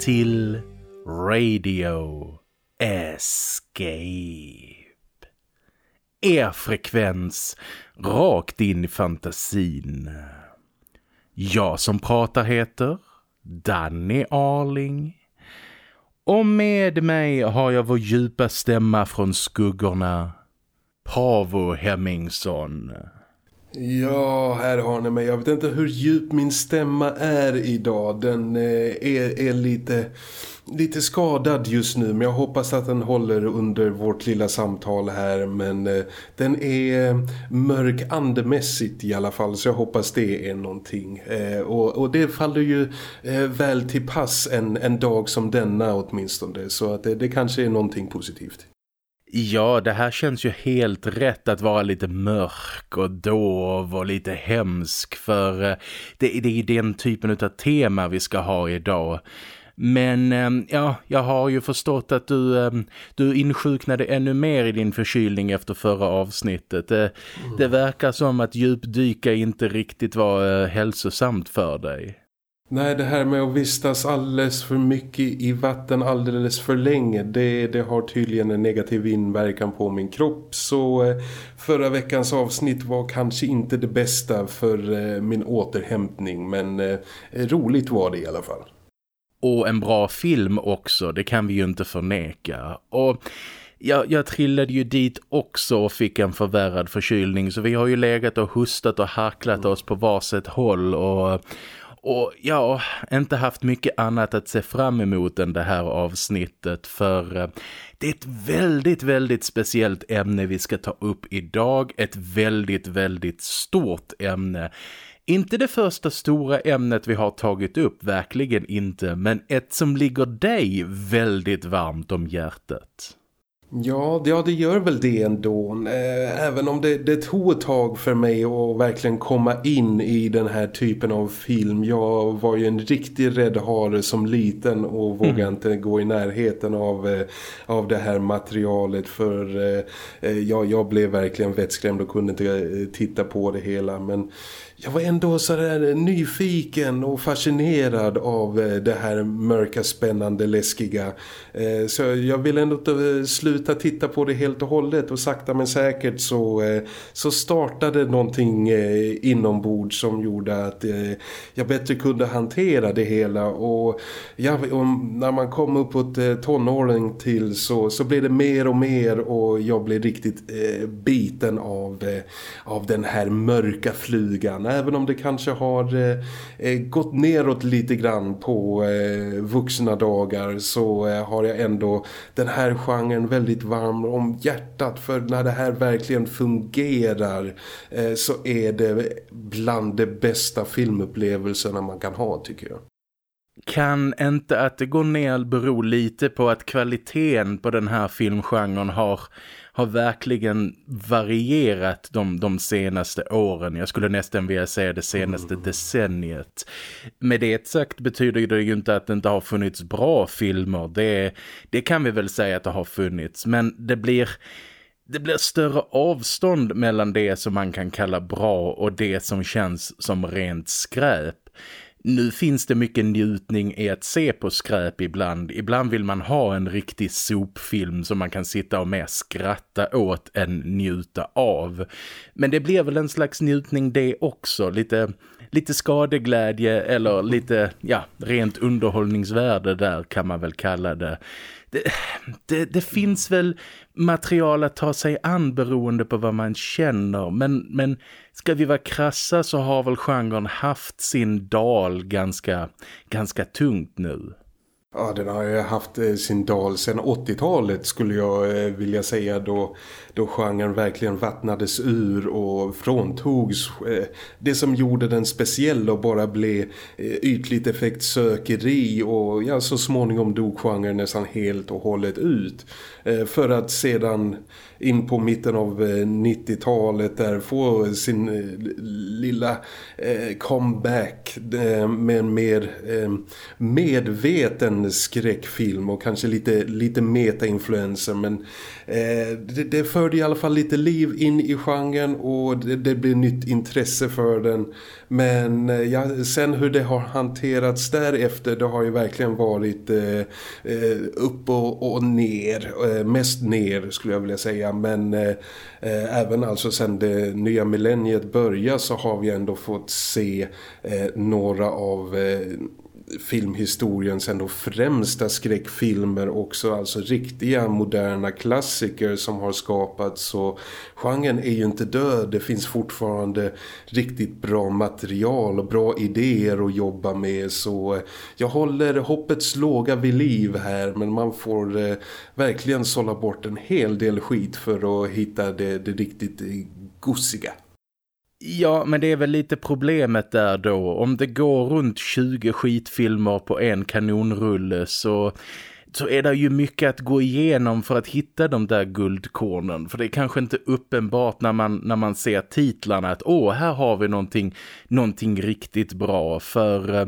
Till Radio Escape. Er frekvens rakt in i fantasin. Jag som pratar heter Danny Arling. Och med mig har jag vår djupa stämma från skuggorna, Pavo Hemmingsson. Ja, här har ni mig. Jag vet inte hur djup min stämma är idag. Den eh, är, är lite, lite skadad just nu. Men jag hoppas att den håller under vårt lilla samtal här. Men eh, den är eh, mörk andemässigt i alla fall. Så jag hoppas det är någonting. Och, och det faller ju väl till pass en, en dag som denna åtminstone. Så att det, det kanske är någonting positivt. Ja, det här känns ju helt rätt att vara lite mörk och dov och lite hemsk för eh, det, det är den typen av tema vi ska ha idag. Men ehm, ja, jag har ju förstått att du, ehm, du insjuknade ännu mer i din förkylning efter förra avsnittet. Det, mm. det verkar som att djupdyka inte riktigt var eh, hälsosamt för dig. Nej, det här med att vistas alldeles för mycket i vatten alldeles för länge, det, det har tydligen en negativ inverkan på min kropp. Så eh, förra veckans avsnitt var kanske inte det bästa för eh, min återhämtning, men eh, roligt var det i alla fall. Och en bra film också, det kan vi ju inte förneka. Och... Jag, jag trillade ju dit också och fick en förvärrad förkylning så vi har ju legat och hustat och harklat oss på varsitt håll och, och ja, inte haft mycket annat att se fram emot än det här avsnittet för eh, det är ett väldigt, väldigt speciellt ämne vi ska ta upp idag. Ett väldigt, väldigt stort ämne. Inte det första stora ämnet vi har tagit upp, verkligen inte, men ett som ligger dig väldigt varmt om hjärtat. Ja, ja, det gör väl det ändå. Eh, även om det, det tog ett tag för mig att verkligen komma in i den här typen av film. Jag var ju en riktig räddhare som liten och vågade mm. inte gå i närheten av, eh, av det här materialet. För eh, ja, jag blev verkligen vettskrämd och kunde inte titta på det hela. Men jag var ändå så där nyfiken och fascinerad av eh, det här mörka, spännande, läskiga. Eh, så jag ville ändå inte sluta titta på det helt och hållet och sakta men säkert så, eh, så startade någonting inombords som gjorde att jag bättre kunde hantera det hela och, ja, och när man kom uppåt tonåren till så, så blev det mer och mer och jag blev riktigt biten av, av den här mörka flugan även om det kanske har eh, eh, gått neråt lite grann på eh, vuxna dagar så eh, har jag ändå den här genren väldigt varm om hjärtat för när det här verkligen fungerar eh, så är det bland de bästa filmupplevelserna man kan ha tycker jag. Kan inte att det går ner bero lite på att kvaliteten på den här filmgenren har har verkligen varierat de, de senaste åren. Jag skulle nästan vilja säga det senaste mm. decenniet. Med det sagt betyder det ju inte att det inte har funnits bra filmer. Det, det kan vi väl säga att det har funnits. Men det blir det blir större avstånd mellan det som man kan kalla bra och det som känns som rent skräp. Nu finns det mycket njutning i att se på skräp ibland. Ibland vill man ha en riktig sopfilm som man kan sitta och mer skratta åt än njuta av. Men det blir väl en slags njutning det också. Lite, lite skadeglädje eller lite ja, rent underhållningsvärde där kan man väl kalla det det, det, det, finns väl material att ta sig an beroende på vad man känner. Men, men ska vi vara krassa så har väl genren haft sin dal ganska, ganska tungt nu. Ja, den har ju haft eh, sin dal sedan 80-talet skulle jag eh, vilja säga då, då genren verkligen vattnades ur och fråntogs eh, det som gjorde den speciell och bara blev ytligt effektsökeri och ja, så småningom dog genren nästan helt och hållet ut. För att sedan in på mitten av 90-talet där få sin lilla comeback med en mer medveten en skräckfilm och kanske lite, lite meta-influenser men eh, det, det förde i alla fall lite liv in i genren och det, det blev nytt intresse för den. Men eh, ja, sen hur det har hanterats därefter det har ju verkligen varit eh, eh upp och, och ner, eh, mest ner skulle jag vilja säga. Men eh, eh även alltså sen det nya millenniet börjar så har vi ändå fått se eh, några av filmhistoriens ändå främsta skräckfilmer också, alltså riktiga moderna klassiker som har skapats. Så genren är ju inte död, det finns fortfarande riktigt bra material och bra idéer att jobba med. Så eh, jag håller hoppets låga vid liv här men man får eh, verkligen sålla bort en hel del skit för att hitta det, det riktigt eh, gossiga. Ja, men det är väl lite problemet där då. Om det går runt 20 skitfilmer på en kanonrulle så så är det ju mycket att gå igenom för att hitta de där guldkornen. För det är kanske inte uppenbart när man, när man ser titlarna att åh, här har vi någonting, någonting riktigt bra. För eh,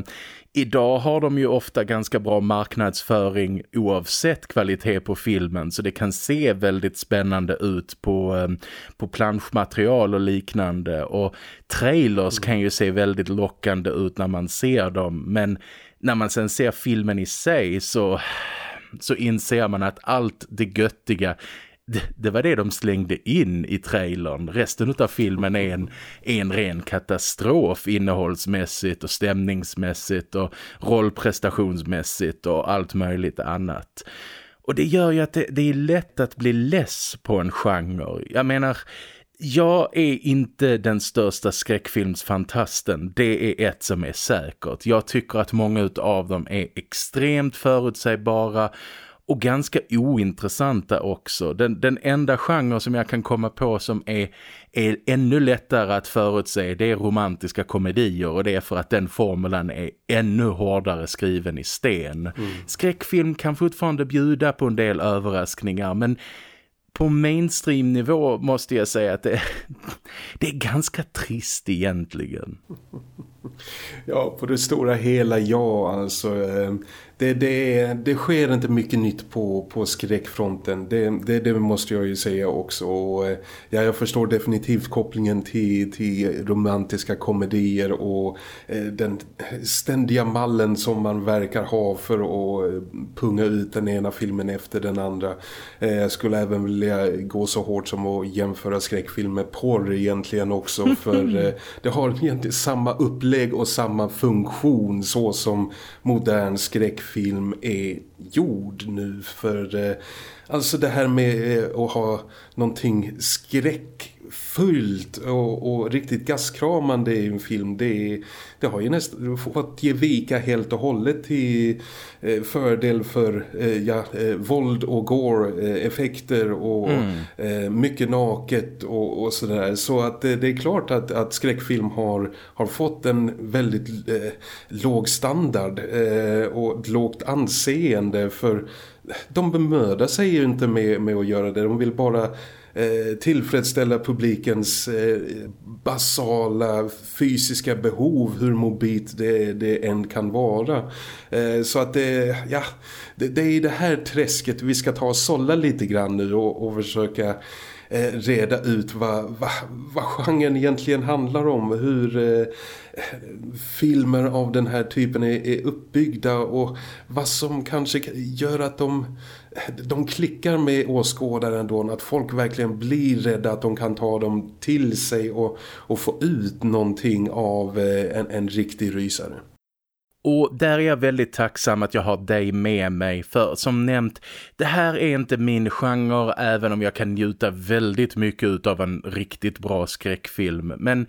idag har de ju ofta ganska bra marknadsföring oavsett kvalitet på filmen. Så det kan se väldigt spännande ut på, eh, på planschmaterial och liknande. Och trailers kan ju se väldigt lockande ut när man ser dem. Men när man sen ser filmen i sig så så inser man att allt det göttiga det, var det de slängde in i trailern. Resten av filmen är en, en ren katastrof innehållsmässigt och stämningsmässigt och rollprestationsmässigt och allt möjligt annat. Och det gör ju att det, det är lätt att bli less på en genre. Jag menar, jag är inte den största skräckfilmsfantasten. Det är ett som är säkert. Jag tycker att många av dem är extremt förutsägbara och ganska ointressanta också. Den, den enda genre som jag kan komma på som är, är ännu lättare att förutse det är romantiska komedier och det är för att den formulan är ännu hårdare skriven i sten. Mm. Skräckfilm kan fortfarande bjuda på en del överraskningar men på mainstream-nivå måste jag säga att det, det är ganska trist egentligen. Ja, på det stora hela ja, alltså. Eh, det, det, det sker inte mycket nytt på, på skräckfronten. Det, det, det måste jag ju säga också. Och, eh, ja, jag förstår definitivt kopplingen till, till romantiska komedier och eh, den ständiga mallen som man verkar ha för att eh, punga ut den ena filmen efter den andra. Eh, jag skulle även vilja gå så hårt som att jämföra skräckfilm med porr egentligen också. För eh, det har egentligen samma upplägg och samma funktion så som modern skräckfilm film är gjord nu för eh, alltså det här med eh, att ha någonting skräckfullt och, och riktigt gaskramande i en film det, det har ju nästan fått ge vika helt och hållet till eh, fördel för eh, ja, eh, våld och gore-effekter och mm. mycket naket och, och sådär. Så att det är klart att, att skräckfilm har, har fått en väldigt eh, låg standard eh, och lågt anseende för de bemödar sig ju inte med, med att göra det. De vill bara Eh, tillfredsställa publikens eh, basala fysiska behov hur mobilt det, det än kan vara. Eh, så att det, ja, det, det, är i det här träsket vi ska ta och sålla lite grann nu och, och försöka reda ut vad, vad, vad genren egentligen handlar om. Hur eh, filmer av den här typen är, är uppbyggda och vad som kanske gör att de de klickar med åskådaren då att folk verkligen blir rädda att de kan ta dem till sig och, och få ut någonting av eh, en, en riktig rysare. Och där är jag väldigt tacksam att jag har dig med mig för som nämnt, det här är inte min genre även om jag kan njuta väldigt mycket av en riktigt bra skräckfilm. Men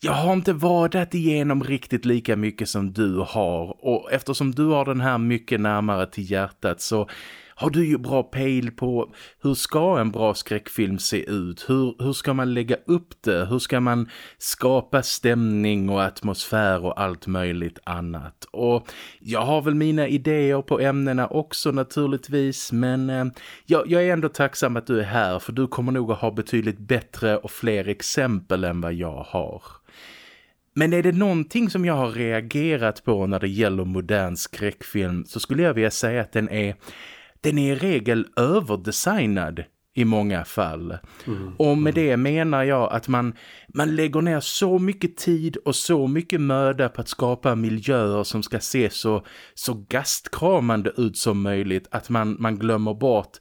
jag har inte vadat igenom riktigt lika mycket som du har och eftersom du har den här mycket närmare till hjärtat så har du ju bra pejl på hur ska en bra skräckfilm se ut? Hur, hur ska man lägga upp det? Hur ska man skapa stämning och atmosfär och allt möjligt annat? Och jag har väl mina idéer på ämnena också naturligtvis men eh, jag, jag är ändå tacksam att du är här för du kommer nog att ha betydligt bättre och fler exempel än vad jag har. Men är det någonting som jag har reagerat på när det gäller modern skräckfilm så skulle jag vilja säga att den är, den är i regel överdesignad i många fall. Mm. Och med det menar jag att man, man lägger ner så mycket tid och så mycket möda på att skapa miljöer som ska se så, så gastkramande ut som möjligt att man, man glömmer bort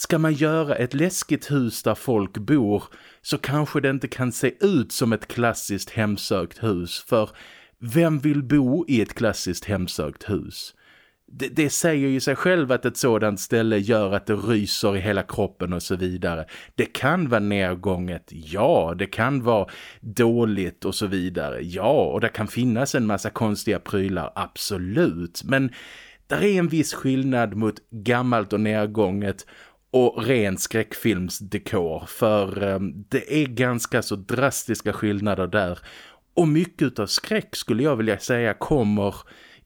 Ska man göra ett läskigt hus där folk bor så kanske det inte kan se ut som ett klassiskt hemsökt hus för vem vill bo i ett klassiskt hemsökt hus? Det, det, säger ju sig själv att ett sådant ställe gör att det ryser i hela kroppen och så vidare. Det kan vara nedgånget, ja. Det kan vara dåligt och så vidare, ja. Och det kan finnas en massa konstiga prylar, absolut. Men där är en viss skillnad mot gammalt och nedgånget och ren skräckfilmsdekor för um, det är ganska så drastiska skillnader där och mycket av skräck skulle jag vilja säga kommer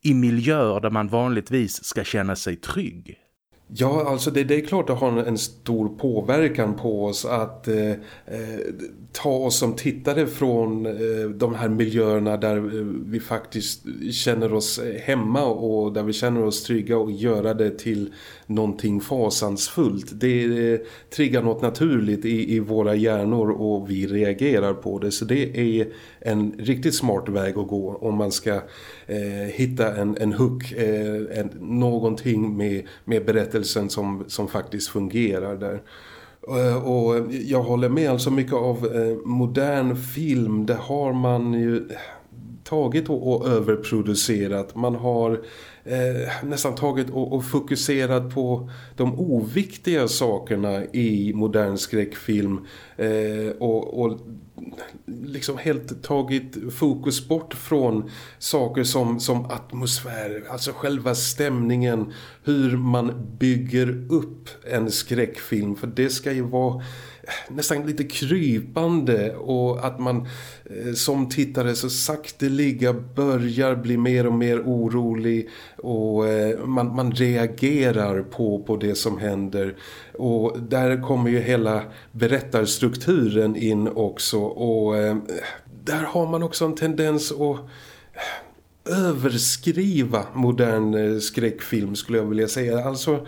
i miljöer där man vanligtvis ska känna sig trygg. Ja, alltså det, det, är klart att det har en stor påverkan på oss att eh, eh, ta oss som tittare från eh, de här miljöerna där eh, vi faktiskt känner oss hemma och där vi känner oss trygga och göra det till någonting fasansfullt. Det eh, triggar något naturligt i, i våra hjärnor och vi reagerar på det. Så det är en riktigt smart väg att gå om man ska eh, hitta en, en hook, eh, en, någonting med, med berättelsen som, som faktiskt fungerar där. Eh, och jag håller med, alltså mycket av eh, modern film, det har man ju tagit och, och överproducerat. Man har eh, nästan tagit och, och, fokuserat på de oviktiga sakerna i modern skräckfilm eh, och, och liksom helt tagit fokus bort från saker som, som atmosfär, alltså själva stämningen, hur man bygger upp en skräckfilm. För det ska ju vara eh, nästan lite krypande och att man eh, som tittare så sakteliga börjar bli mer och mer orolig och eh, man, man reagerar på, på det som händer och där kommer ju hela berättarstrukturen in också och eh, där har man också en tendens att eh, överskriva modern eh, skräckfilm skulle jag vilja säga. Alltså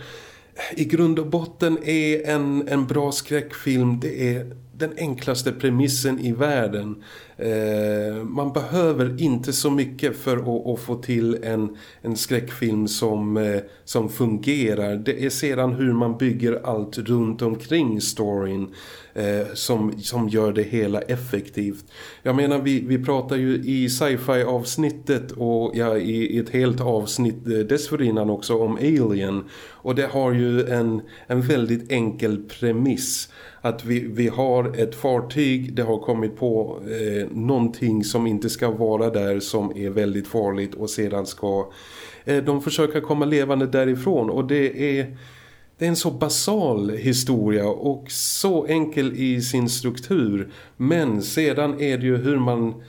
i grund och botten är en, en bra skräckfilm det är den enklaste premissen i världen. Eh, man behöver inte så mycket för att, att, få till en, en skräckfilm som, eh, som fungerar. Det är sedan hur man bygger allt runt omkring storyn eh, som, som gör det hela effektivt. Jag menar, vi, vi pratar ju i sci-fi avsnittet och ja, i, i ett helt avsnitt eh, dessförinnan också om Alien. Och det har ju en, en väldigt enkel premiss att vi, vi har ett fartyg, det har kommit på eh, någonting som inte ska vara där som är väldigt farligt och sedan ska eh, de försöka komma levande därifrån och det är det är en så basal historia och så enkel i sin struktur. Men sedan är det ju hur man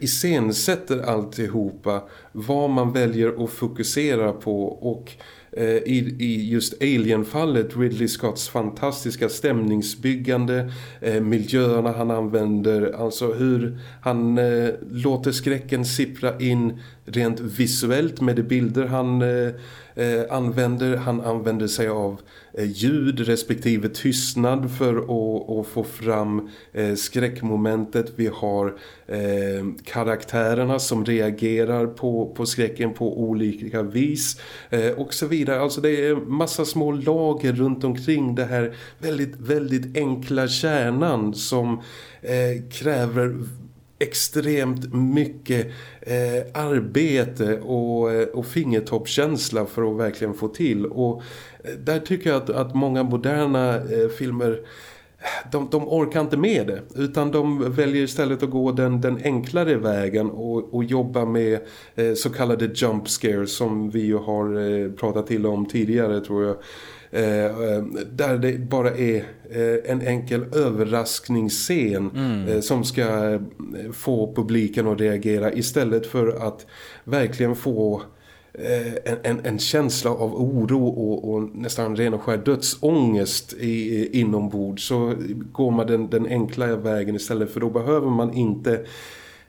iscensätter alltihopa. Vad man väljer att fokusera på och Eh, i, i just Alien-fallet Ridley Scotts fantastiska stämningsbyggande, eh, miljöerna han använder, alltså hur han eh, låter skräcken sippra in rent visuellt med de bilder han eh, eh använder. Han använder sig av eh, Eh, ljud respektive tystnad för att, att få fram eh, skräckmomentet. Vi har eh, karaktärerna som reagerar på, på skräcken på olika vis och så vidare. Alltså det är massa små lager runt omkring det här väldigt, väldigt enkla kärnan som kräver extremt mycket eh, arbete och, och fingertoppkänsla för att verkligen få till. Och där tycker jag att, att många moderna eh, filmer de, de orkar inte med det utan de väljer istället att gå den, den enklare vägen och, och jobba med eh, så kallade jump scares som vi ju har eh, pratat till om tidigare tror jag Eh, eh, där det bara är eh, en enkel överraskningsscen mm. som ska få publiken att reagera istället för att verkligen få Eh, en, en, en, känsla av oro och, och, nästan ren och skär dödsångest i, inombords så går man den, den enklare vägen istället för då behöver man inte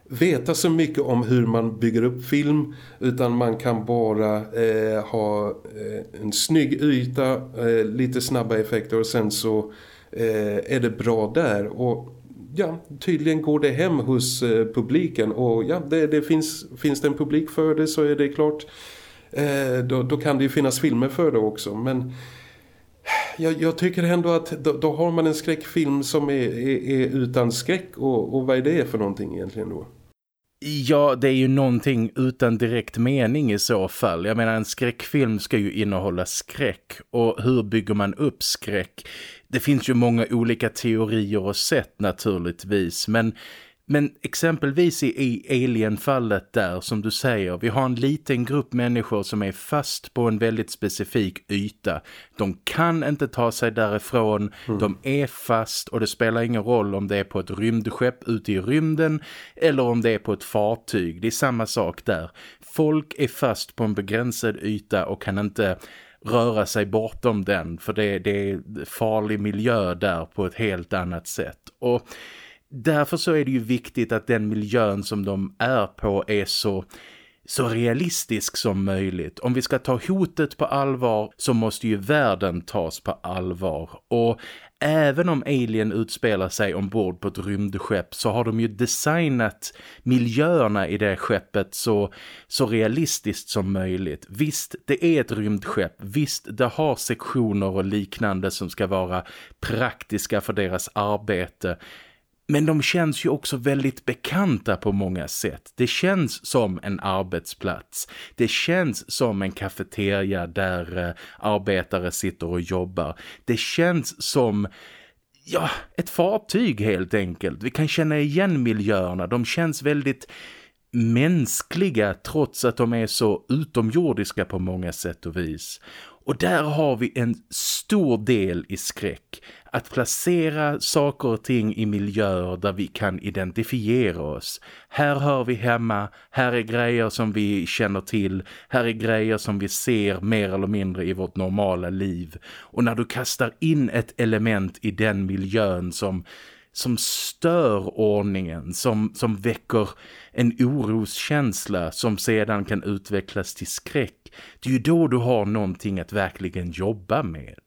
veta så mycket om hur man bygger upp film utan man kan bara eh, ha eh, en snygg yta, eh, lite snabba effekter och sen så eh, är det bra där. Och ja, tydligen går det hem hos eh, publiken. Och ja, det, det, finns, finns det en publik för det så är det klart. eh, Eh, då, då, kan det ju finnas filmer för det också men jag, jag tycker ändå att då, då, har man en skräckfilm som är, är, är utan skräck och, och vad är det för någonting egentligen då? Ja, det är ju någonting utan direkt mening i så fall. Jag menar, en skräckfilm ska ju innehålla skräck. Och hur bygger man upp skräck? Det finns ju många olika teorier och sätt naturligtvis. Men men exempelvis i Alien-fallet där som du säger, vi har en liten grupp människor som är fast på en väldigt specifik yta. De kan inte ta sig därifrån, mm. de är fast och det spelar ingen roll om det är på ett rymdskepp ute i rymden eller om det är på ett fartyg. Det är samma sak där. Folk är fast på en begränsad yta och kan inte röra sig bortom den för det, det är farlig miljö där på ett helt annat sätt. Och Därför så är det ju viktigt att den miljön som de är på är så så realistisk som möjligt. Om vi ska ta hotet på allvar så måste ju världen tas på allvar. Och även om Alien utspelar sig ombord på ett rymdskepp så har de ju designat miljöerna i det skeppet så, så realistiskt som möjligt. Visst, det är ett rymdskepp. Visst, det har sektioner och liknande som ska vara praktiska för deras arbete. Men de känns ju också väldigt bekanta på många sätt. Det känns som en arbetsplats. Det känns som en kafeteria där eh, arbetare sitter och jobbar. Det känns som ja, ett fartyg helt enkelt. Vi kan känna igen miljöerna. De känns väldigt mänskliga trots att de är så utomjordiska på många sätt och vis. Och där har vi en stor del i skräck. Att placera saker och ting i miljöer där vi kan identifiera oss. Här hör vi hemma, här är grejer som vi känner till, här är grejer som vi ser mer eller mindre i vårt normala liv. Och när du kastar in ett element i den miljön som som stör ordningen, som, som väcker en oroskänsla som sedan kan utvecklas till skräck. Det är ju då du har någonting att verkligen jobba med.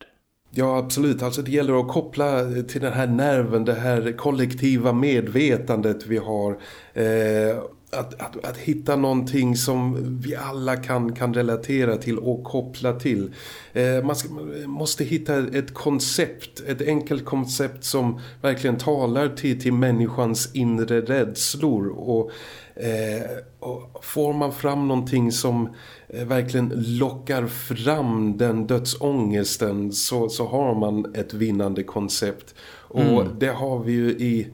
Ja, absolut. Alltså det gäller att koppla eh, till den här nerven, det här kollektiva medvetandet vi har. Eh, att, att, att hitta någonting som vi alla kan, kan relatera till och koppla till. Eh, man, ska, man, måste hitta ett koncept, ett enkelt koncept som verkligen talar till, till människans inre rädslor och, eh, och får man fram någonting som eh, verkligen lockar fram den dödsångesten så, så har man ett vinnande koncept. Och mm. det har vi ju i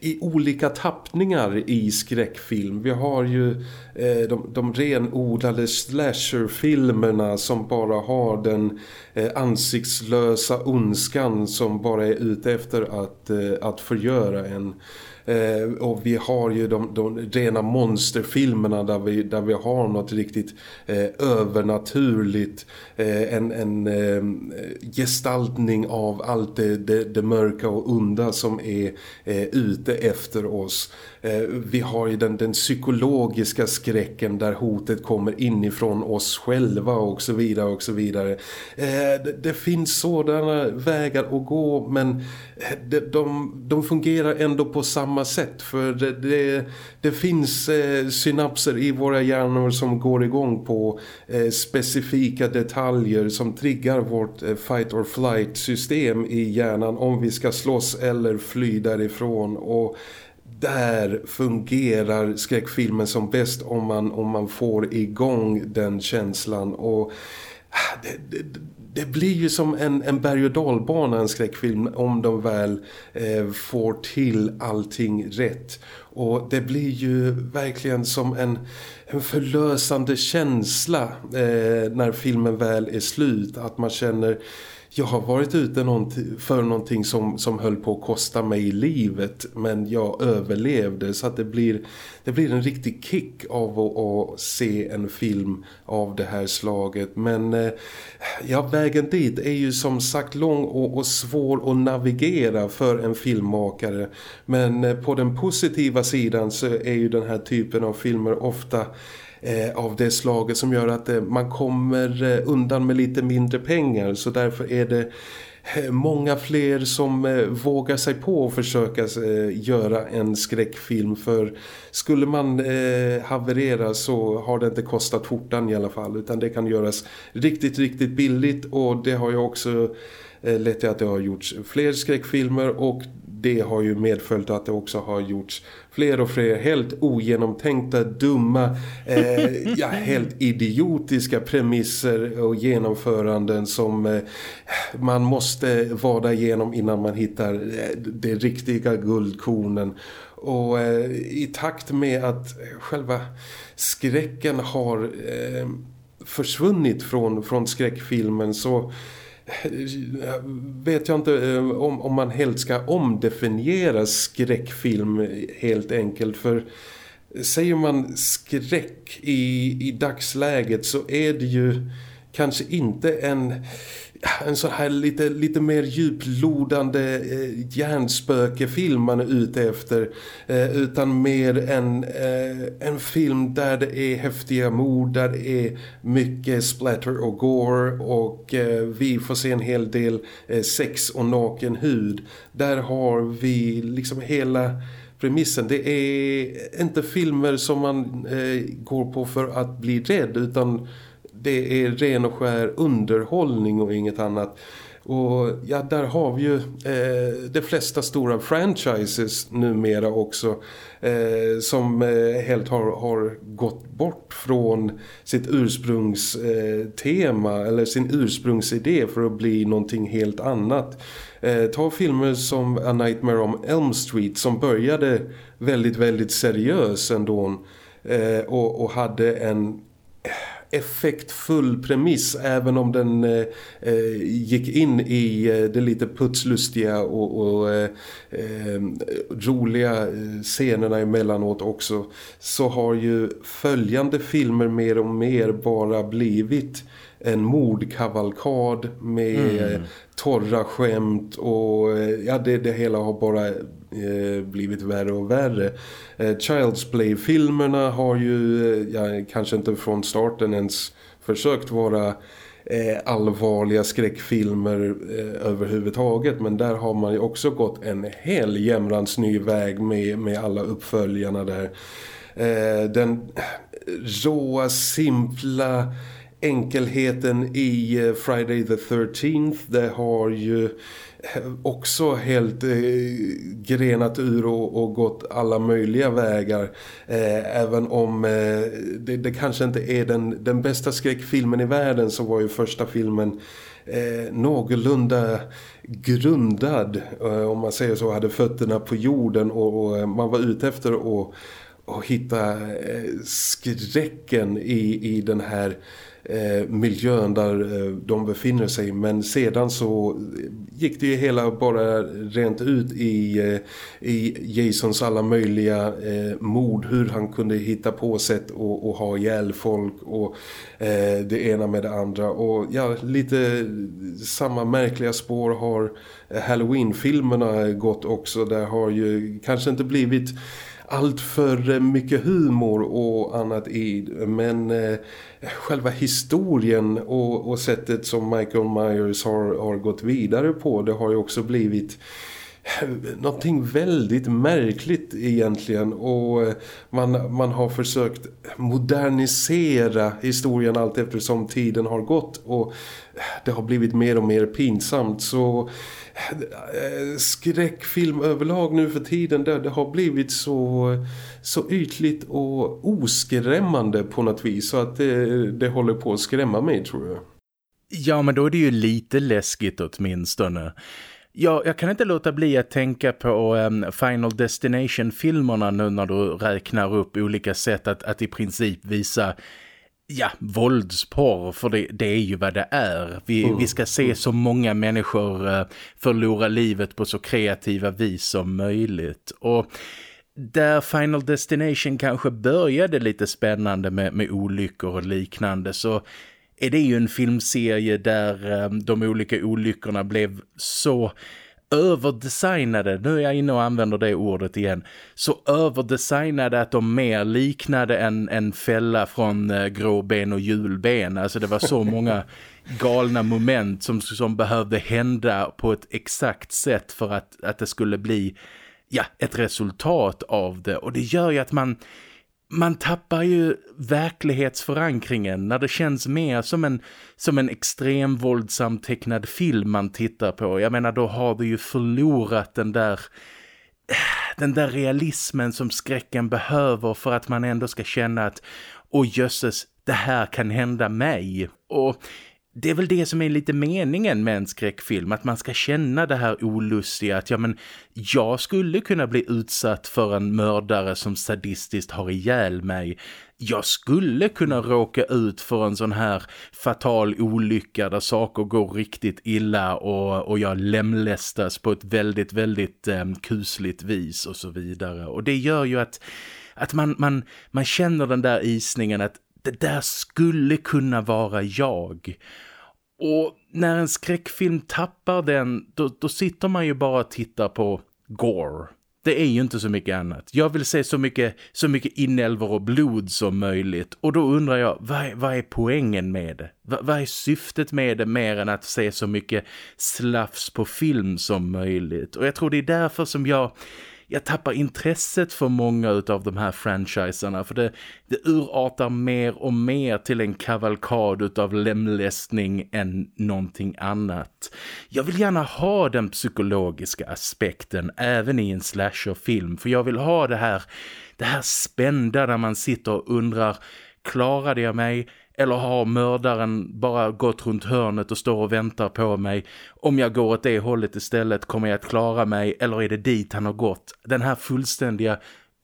i olika tappningar i skräckfilm. Vi har ju eh, de, de renodlade slasherfilmerna som bara har den eh, ansiktslösa ondskan som bara är ute efter att, eh, att förgöra en. Eh, och vi har ju de, de rena monsterfilmerna där vi, där vi har något riktigt eh, övernaturligt. Eh, en en eh, gestaltning av allt det, det, det, mörka och onda som är eh, ute efter oss. Eh, vi har ju den, den psykologiska skräcken där hotet kommer inifrån oss själva och så vidare och så vidare. Eh, det, det finns sådana vägar att gå men eh, de, de, de fungerar ändå på samma sätt för det, det, det finns synapser i våra hjärnor som går igång på specifika detaljer som triggar vårt fight or flight system i hjärnan om vi ska slåss eller fly därifrån och där fungerar skräckfilmen som bäst om man, om man får igång den känslan och ah, det, det, det blir ju som en, en berg- och dalbana en skräckfilm om de väl eh, får till allting rätt. Och det blir ju verkligen som en, en förlösande känsla eh, när filmen väl är slut. Att man känner jag har varit ute för någonting som, som höll på att kosta mig livet men jag överlevde. Så att det blir, det blir en riktig kick av att, att se en film av det här slaget. Men eh, ja, vägen dit är ju som sagt lång och, och svår att navigera för en filmmakare. Men eh, på den positiva sidan så är ju den här typen av filmer ofta eh, av det slaget som gör att eh, man kommer eh, undan med lite mindre pengar. Så därför är det eh, många fler som eh, vågar sig på att försöka eh, göra en skräckfilm. För skulle man eh, haverera så har det inte kostat skjortan i alla fall. Utan det kan göras riktigt riktigt billigt. Och det har ju också eh, lett till att det har gjorts fler skräckfilmer. Och det har ju medföljt att det också har gjorts fler och fler helt ogenomtänkta, dumma, eh, ja, helt idiotiska premisser och genomföranden som eh, man måste vada igenom innan man hittar eh, de riktiga guldkornen. Och eh, i takt med att själva skräcken har eh, försvunnit från, från skräckfilmen så vet jag inte eh, om, om man helt ska omdefiniera skräckfilm helt enkelt för säger man skräck i, i dagsläget så är det ju kanske inte en en sån här lite, lite mer djuplodande eh, hjärnspökefilm man är ute efter eh, utan mer en, eh, en film där det är häftiga mord, där det är mycket splatter och gore och eh, vi får se en hel del eh, sex och naken hud. Där har vi liksom hela premissen. Det är inte filmer som man eh, går på för att bli rädd utan det är ren och skär underhållning och inget annat. Och ja, där har vi ju eh, de flesta stora franchises numera också eh, som eh, helt har, har gått bort från sitt ursprungstema eh, eller sin ursprungsidé för att bli någonting helt annat. Eh, ta filmer som A Nightmare on Elm Street som började väldigt, väldigt seriös ändå eh, och, och hade en eh, effektfull premiss även om den eh, eh, gick in i eh, det lite putslustiga och, och eh, eh roliga scenerna emellanåt också så har ju följande filmer mer och mer bara blivit en mordkavalkad med mm. torra skämt och ja det, det hela har bara Eh, blivit värre och värre. Eh, Child's Play-filmerna har ju eh, ja, kanske inte från starten ens försökt vara eh, allvarliga skräckfilmer eh, överhuvudtaget men där har man ju också gått en hel jämrans ny väg med, med alla uppföljarna där. Eh, den råa, simpla enkelheten i eh, Friday the 13th det har ju eh, också helt eh, grenat ur och, och, gått alla möjliga vägar. Eh, även om eh, det, det, kanske inte är den, den bästa skräckfilmen i världen så var ju första filmen eh, någorlunda grundad eh, om man säger så hade fötterna på jorden och, och eh, man var ute efter att och hitta eh, skräcken i, i den här eh, miljön där eh, de befinner sig. Men sedan så gick det ju hela bara rent ut i, eh, i Jasons alla möjliga eh, mord hur han kunde hitta på sätt och, och ha ihjäl folk och eh, det ena med det andra. Och ja, lite samma märkliga spår har Halloween-filmerna gått också. Där har ju kanske inte blivit allt för mycket humor och annat i. Men eh, själva historien och, och sättet som Michael Myers har, har gått vidare på det har ju också blivit någonting väldigt märkligt egentligen. Och eh, man, man har försökt modernisera historien allt eftersom tiden har gått och det har blivit mer och mer pinsamt. Så Eh, skräckfilm överlag nu för tiden där det har blivit så, så ytligt och oskrämmande på något vis så att det, det håller på att skrämma mig tror jag. Ja men då är det ju lite läskigt åtminstone. Ja, jag kan inte låta bli att tänka på um, Final Destination-filmerna nu när du räknar upp olika sätt att, att i princip visa ja, våldsporr för det, det, är ju vad det är. Vi, mm. vi ska se så många människor uh, förlora livet på så kreativa vis som möjligt. Och där Final Destination kanske började lite spännande med, med olyckor och liknande så är det ju en filmserie där um, de olika olyckorna blev så överdesignade, nu är jag inne och använder det ordet igen, så överdesignade att de mer liknade en, en fälla från uh, gråben och julben. Alltså det var så många galna moment som, som behövde hända på ett exakt sätt för att, att det skulle bli ja, ett resultat av det. Och det gör ju att man man tappar ju verklighetsförankringen när det känns mer som en, som en extrem våldsam tecknad film man tittar på. Jag menar, då har du ju förlorat den där den där realismen som skräcken behöver för att man ändå ska känna att åh jösses, det här kan hända mig. Och det är väl det som är lite meningen med en skräckfilm. Att man ska känna det här olustiga. Att ja men jag skulle kunna bli utsatt för en mördare som sadistiskt har ihjäl mig. Jag skulle kunna råka ut för en sån här fatal olycka där saker går riktigt illa och, och jag lämlästas på ett väldigt, väldigt eh, kusligt vis och så vidare. Och det gör ju att, att man, man, man känner den där isningen att det där skulle kunna vara jag. Och när en skräckfilm tappar den, då, då sitter man ju bara och tittar på gore. Det är ju inte så mycket annat. Jag vill se så mycket, så mycket inälvor och blod som möjligt. Och då undrar jag, vad är, vad är poängen med det? vad, vad är syftet med det mer än att se så mycket slafs på film som möjligt? Och jag tror det är därför som jag jag tappar intresset för många av de här franchiserna för det, det urartar mer och mer till en kavalkad av lemlästning än någonting annat. Jag vill gärna ha den psykologiska aspekten även i en slasherfilm för jag vill ha det här, det här spända där man sitter och undrar klarade jag mig? Eller har mördaren bara gått runt hörnet och står och väntar på mig? Om jag går åt det hållet istället kommer jag att klara mig eller är det dit han har gått? Den här fullständiga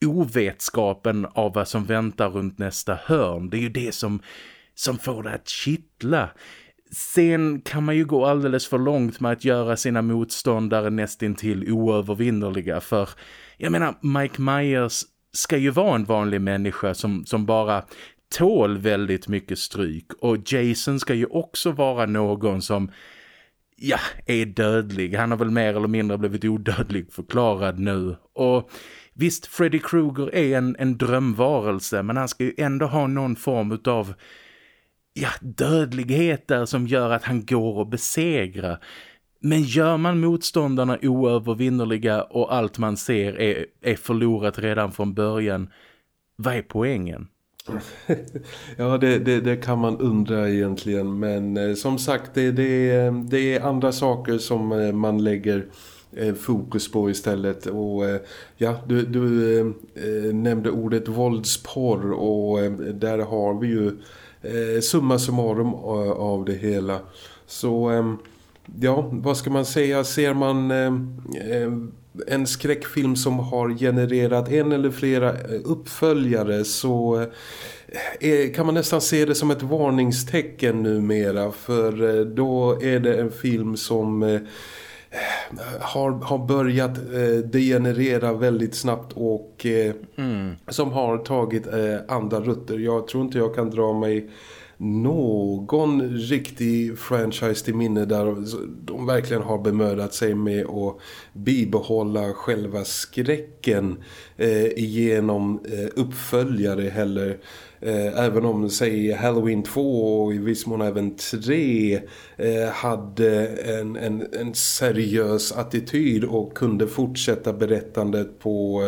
ovetskapen av vad som väntar runt nästa hörn. Det är ju det som, som får det att kittla. Sen kan man ju gå alldeles för långt med att göra sina motståndare nästintill oövervinnerliga för jag menar Mike Myers ska ju vara en vanlig människa som, som bara tål väldigt mycket stryk och Jason ska ju också vara någon som ja, är dödlig. Han har väl mer eller mindre blivit odödlig förklarad nu. Och visst, Freddy Krueger är en, en drömvarelse men han ska ju ändå ha någon form av ja, dödlighet där som gör att han går att besegra. Men gör man motståndarna oövervinnerliga och allt man ser är, är förlorat redan från början, vad är poängen? ja, det, det, det, kan man undra egentligen. Men eh, som sagt, det, det, det är andra saker som eh, man lägger eh, fokus på istället. Och eh, ja, du, du eh, eh nämnde ordet våldsporr och eh, där har vi ju eh, summa summarum av det hela. Så eh, ja, vad ska man säga? Ser man en skräckfilm som har genererat en eller flera eh, uppföljare så eh, kan man nästan se det som ett varningstecken numera för eh, då är det en film som har, har börjat degenerera väldigt snabbt och mm. som har tagit andra rutter. Jag tror inte jag kan dra mig någon riktig franchise till minne där de verkligen har bemödat sig med att bibehålla själva skräcken eh, genom eh, uppföljare heller. Eh, även om, säg, Halloween 2 och i viss mån även 3 eh, hade en, en, en seriös attityd och kunde fortsätta berättandet på,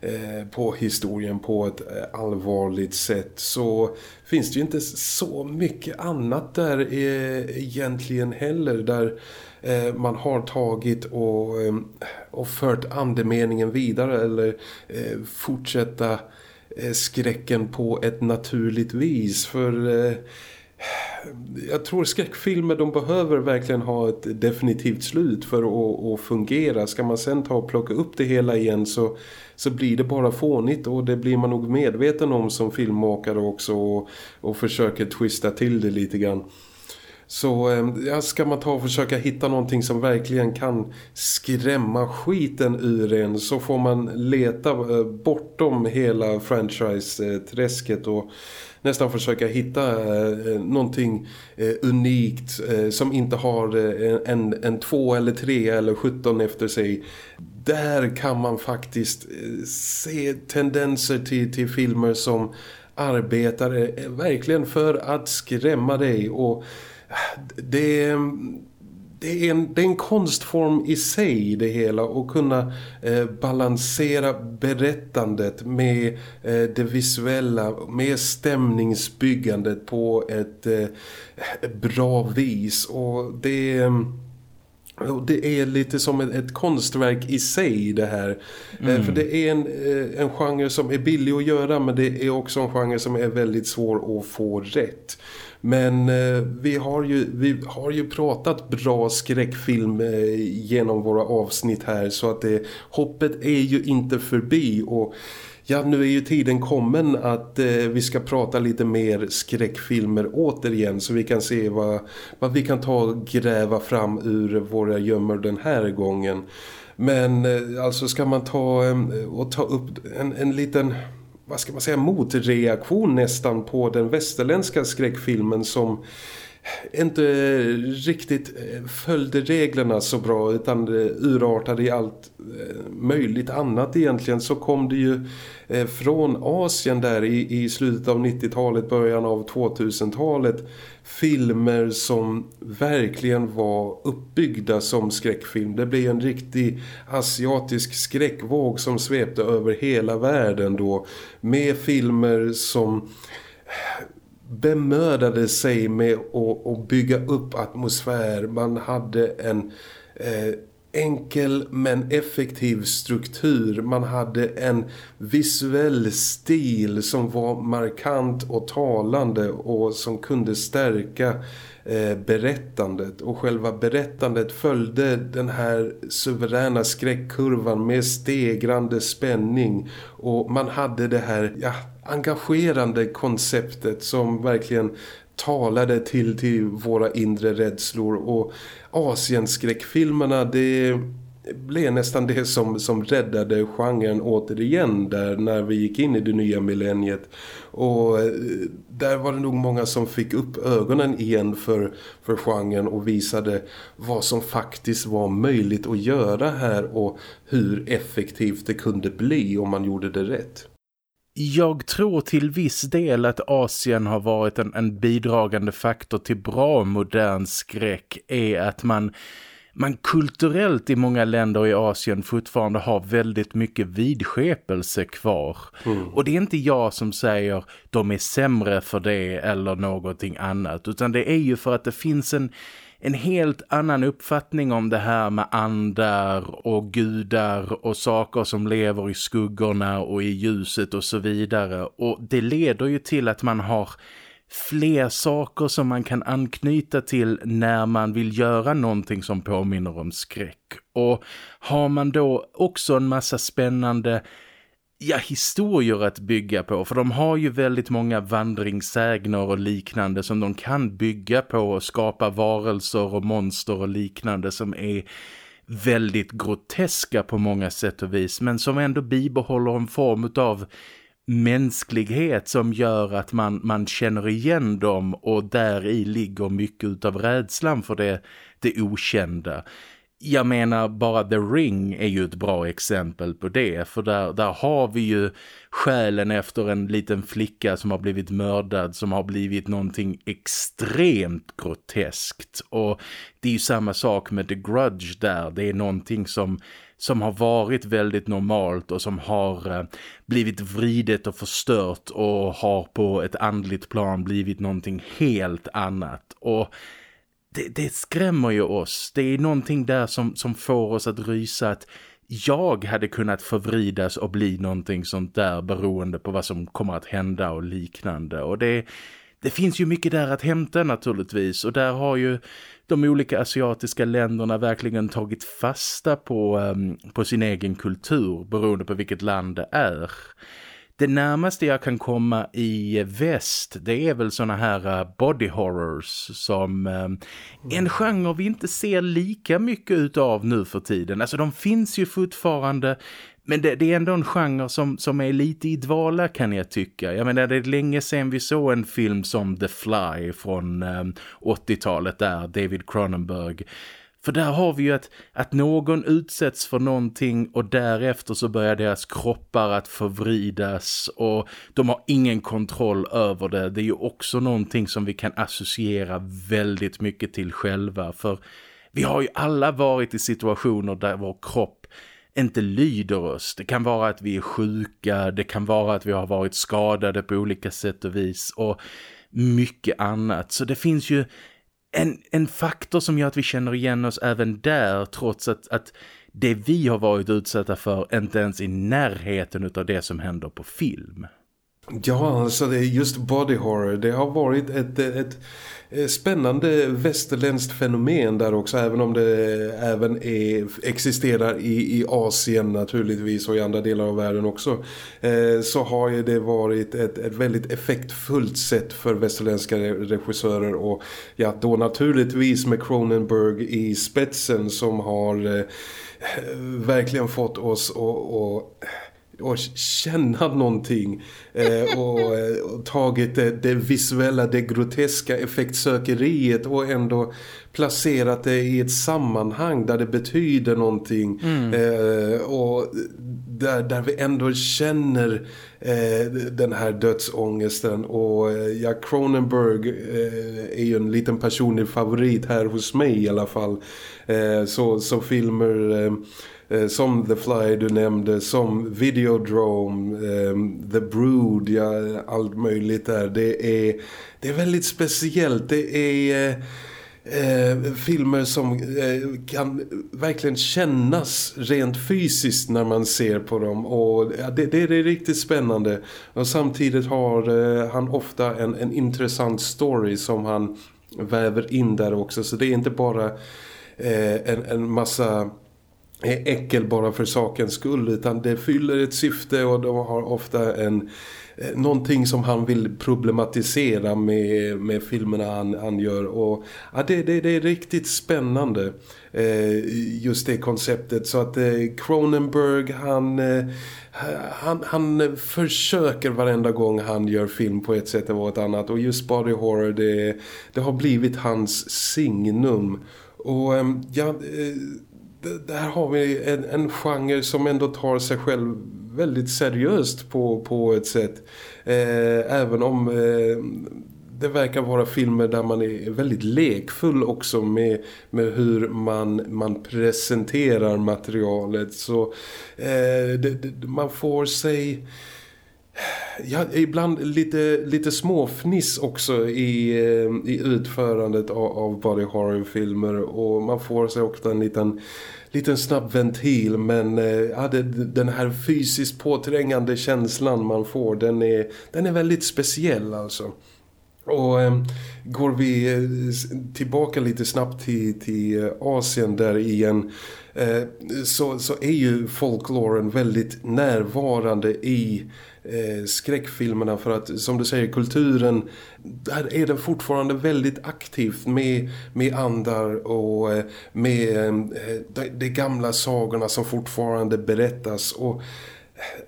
eh, på historien på ett eh, allvarligt sätt så finns det ju inte så mycket annat där eh, egentligen heller där eh, man har tagit och, och fört andemeningen vidare eller fortsätta eh, Eh, skräcken på ett naturligt vis för eh, jag tror skräckfilmer de behöver verkligen ha ett definitivt slut för att, att fungera. Ska man sen ta och plocka upp det hela igen så, så blir det bara fånigt och det blir man nog medveten om som filmmakare också och, och försöker twista till det lite grann. Så ehm, ja, ska man ta och försöka hitta någonting som verkligen kan skrämma skiten ur en så får man leta eh, bortom hela franchise-träsket och nästan försöka hitta eh, eh någonting eh, unikt som inte har en, en två eller tre eller sjutton efter sig. Där kan man faktiskt se tendenser till, till filmer som arbetar verkligen för att skrämma dig och det det är, en, det är en konstform i sig det hela och kunna eh, balansera berättandet med eh, det visuella, med stämningsbyggandet på ett eh, bra vis. Och det det är lite som ett, ett, konstverk i sig det här. Eh, mm. För det är en, eh, en genre som är billig att göra men det är också en genre som är väldigt svår att få rätt. Men eh, vi, har ju, vi har ju pratat bra skräckfilm genom våra avsnitt här så att det, hoppet är ju inte förbi och ja nu är ju tiden kommen att eh, vi ska prata lite mer skräckfilmer återigen så vi kan se vad, vad vi kan ta och gräva fram ur våra gömmor den här gången. Men eh, alltså ska man ta eh, och ta upp en, en liten vad ska man säga, motreaktion nästan på den västerländska skräckfilmen som inte riktigt eh, följde reglerna så bra utan eh, urartade i allt eh, möjligt annat egentligen så kom det ju från Asien där i, i slutet av 90-talet, början av 2000-talet filmer som verkligen var uppbyggda som skräckfilm. Det blev en riktig asiatisk skräckvåg som svepte över hela världen då med filmer som bemödade sig med att, att bygga upp atmosfär. Man hade en eh, enkel men effektiv struktur. Man hade en visuell stil som var markant och talande och som kunde stärka Eh, berättandet. Och själva berättandet följde den här suveräna skräckkurvan med stegrande spänning. Och man hade det här ja, engagerande konceptet som verkligen talade till, till våra inre rädslor och Asienskräckfilmerna det blev nästan det som, som räddade genren återigen där när vi gick in i det nya millenniet och eh, där var det nog många som fick upp ögonen igen för, för genren och visade vad som faktiskt var möjligt att göra här och hur effektivt det kunde bli om man gjorde det rätt. Jag tror till viss del att Asien har varit en, en bidragande faktor till bra modern skräck är att man, man kulturellt i många länder i Asien fortfarande har väldigt mycket vidskepelse kvar. Mm. Och det är inte jag som säger de är sämre för det eller någonting annat utan det är ju för att det finns en en helt annan uppfattning om det här med andar och gudar och saker som lever i skuggorna och i ljuset och så vidare. Och det leder ju till att man har fler saker som man kan anknyta till när man vill göra någonting som påminner om skräck. Och har man då också en massa spännande ja, historier att bygga på. För de har ju väldigt många vandringssägner och liknande som de kan bygga på och skapa varelser och monster och liknande som är väldigt groteska på många sätt och vis. Men som ändå bibehåller en form av mänsklighet som gör att man, man känner igen dem och där i ligger mycket av rädslan för det, det okända jag menar bara The Ring är ju ett bra exempel på det. För där, där har vi ju själen efter en liten flicka som har blivit mördad. Som har blivit någonting extremt groteskt. Och det är ju samma sak med The Grudge där. Det är någonting som som har varit väldigt normalt och som har eh, blivit vridet och förstört och har på ett andligt plan blivit någonting helt annat. Och det, det skrämmer ju oss. Det är någonting där som, som får oss att rysa att jag hade kunnat förvridas och bli någonting sånt där beroende på vad som kommer att hända och liknande. Och det, det finns ju mycket där att hämta naturligtvis och där har ju de olika asiatiska länderna verkligen tagit fasta på, um, på sin egen kultur beroende på vilket land det är. Det närmaste jag kan komma i väst det är väl såna här uh, body horrors som um, en genre vi inte ser lika mycket utav nu för tiden. Alltså de finns ju fortfarande men det, det, är ändå en genre som, som är lite i dvala kan jag tycka. Jag menar det är länge sedan vi såg en film som The Fly från eh, 80-talet där, David Cronenberg. För där har vi ju att, att någon utsätts för någonting och därefter så börjar deras kroppar att förvridas och de har ingen kontroll över det. Det är ju också någonting som vi kan associera väldigt mycket till själva för vi har ju alla varit i situationer där vår kropp inte lyder oss. Det kan vara att vi är sjuka, det kan vara att vi har varit skadade på olika sätt och vis och mycket annat. Så det finns ju en, en faktor som gör att vi känner igen oss även där trots att, att det vi har varit utsatta för inte ens i närheten av det som händer på film. Ja, alltså det är just body horror. Det har varit ett, ett, spännande västerländskt fenomen där också. Även om det även är, existerar i, i Asien naturligtvis och i andra delar av världen också. Eh, så har ju det varit ett, ett väldigt effektfullt sätt för västerländska regissörer. Och ja, då naturligtvis med Cronenberg i spetsen som har eh, verkligen fått oss att och känna någonting eh, och, eh, och, tagit det, det, visuella, det groteska effektsökeriet och ändå placerat det i ett sammanhang där det betyder någonting mm. eh, och där, där vi ändå känner eh, den här dödsångesten och eh, ja, Cronenberg eh, är ju en liten personlig favorit här hos mig i alla fall så, så filmer Eh, Eh, som The Fly du nämnde, som Videodrome, ehm, The Brood, ja, allt möjligt där. Det är, det är väldigt speciellt. Det är... Eh, Eh, filmer som eh, kan verkligen kännas rent fysiskt när man ser på dem och ja, det, det, är riktigt spännande och samtidigt har eh, han ofta en, en intressant story som han väver in där också så det är inte bara eh, en, en massa är äckel bara för sakens skull utan det fyller ett syfte och de har ofta en eh, någonting som han vill problematisera med, med filmerna han, han gör. Och ja, det, det, det är riktigt spännande eh, just det konceptet. Så att eh, Cronenberg han, eh, han, han försöker varenda gång han gör film på ett sätt eller ett annat. Och just body horror det, det har blivit hans signum. Och eh, ja eh, där har vi en, en genre som ändå tar sig själv väldigt seriöst på, på ett sätt. Eh, även om eh, det verkar vara filmer där man är väldigt lekfull också med, med hur man, man presenterar materialet. Så eh, det, det, man får sig ja, ibland lite, lite småfniss också i, eh, i utförandet av, av body horror-filmer och man får sig också en liten, liten snabb ventil men eh, ja, det, den här fysiskt påträngande känslan man får den är, den är väldigt speciell alltså. Och ehm, går vi eh, tillbaka lite snabbt till, till eh, Asien där igen eh, så, så är ju folkloren väldigt närvarande i skräckfilmerna för att som du säger kulturen där är den fortfarande väldigt aktivt med, med andar och med ehm, de, de gamla sagorna som fortfarande berättas. Och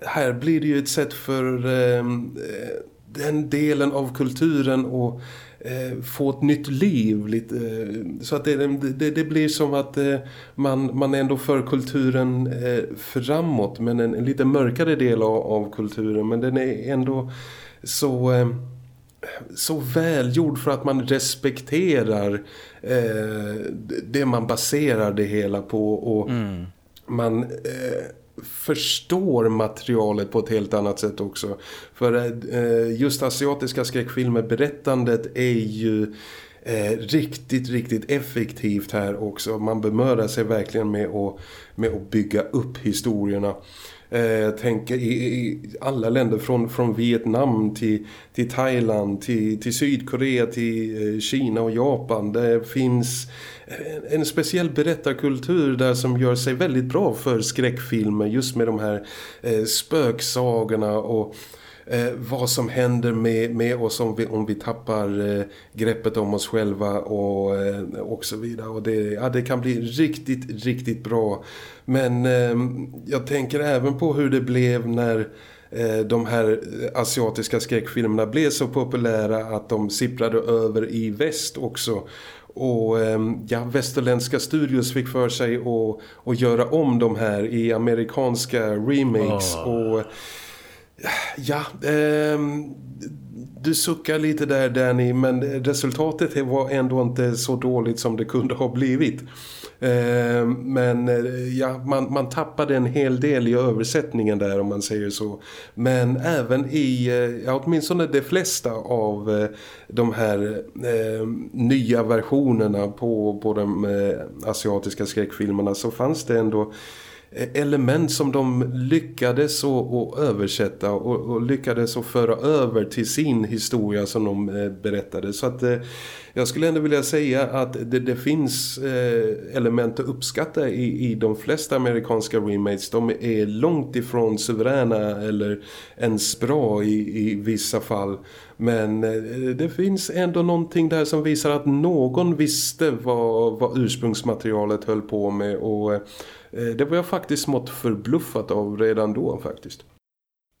här blir det ju ett sätt för ehm, eh, den delen av kulturen och eh, få ett nytt liv lite, eh, så att det, det, det, blir som att eh, man, man ändå för kulturen eh, framåt men en, en, lite mörkare del av, av, kulturen men den är ändå så eh, så välgjord för att man respekterar eh, det man baserar det hela på och mm. man förstår materialet på ett helt annat sätt också. För eh, just asiatiska skräckfilmer, berättandet är ju eh, riktigt, riktigt effektivt här också. Man bemödar sig verkligen med att, med att bygga upp historierna. Jag tänker i, i, alla länder från, från Vietnam till, till Thailand, till, till Sydkorea, till eh, Kina och Japan. Det finns eh, en speciell berättarkultur där som gör sig väldigt bra för skräckfilmer just med de här eh, spöksagorna och eh, vad som händer med, med oss om vi, om vi tappar eh, greppet om oss själva och, eh, och så vidare. Och det, ja, det kan bli riktigt, riktigt bra. Men ehm, jag tänker även på hur det blev när eh, de här asiatiska skräckfilmerna blev så populära att de sipprade över i väst också och ehm, ja, västerländska studios fick för sig att, att göra om de här i amerikanska remakes oh. och ja, eh, du suckar lite där Danny men resultatet var ändå inte så dåligt som det kunde ha blivit. Ehm, eh, men ja, man, man tappade en hel del i översättningen där om man säger så. Men även i, eh, ja, åtminstone de flesta av eh, de här eh, nya versionerna på, på de eh, asiatiska skräckfilmerna så fanns det ändå Eh, element som de lyckades att översätta och, och, lyckades att föra över till sin historia som de eh, berättade. Så att eh, jag skulle ändå vilja säga att det, det finns eh, element att uppskatta i, i de flesta amerikanska remakes. De är långt ifrån suveräna eller ens bra i, i vissa fall. Men eh, det finns ändå någonting där som visar att någon visste vad, vad ursprungsmaterialet höll på med och eh, det var jag faktiskt smått förbluffat av redan då faktiskt.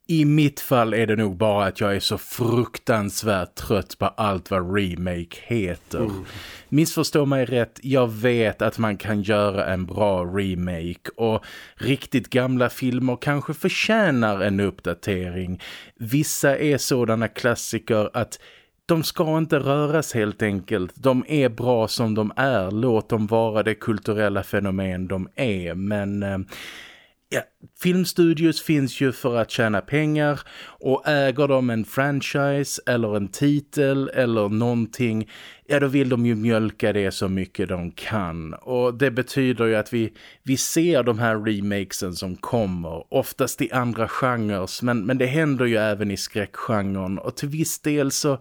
I mitt fall är det nog bara att jag är så fruktansvärt trött på allt vad remake heter. Mm. Missförstå mig rätt, jag vet att man kan göra en bra remake och riktigt gamla filmer kanske förtjänar en uppdatering. Vissa är sådana klassiker att de ska inte röras helt enkelt. De är bra som de är. Låt dem vara det kulturella fenomen de är. Men eh, ja, filmstudios finns ju för att tjäna pengar och äger de en franchise eller en titel eller någonting, ja då vill de ju mjölka det så mycket de kan. Och det betyder ju att vi, vi ser de här remakesen som kommer, oftast i andra genrer, men, men det händer ju även i skräckgenren och till viss del så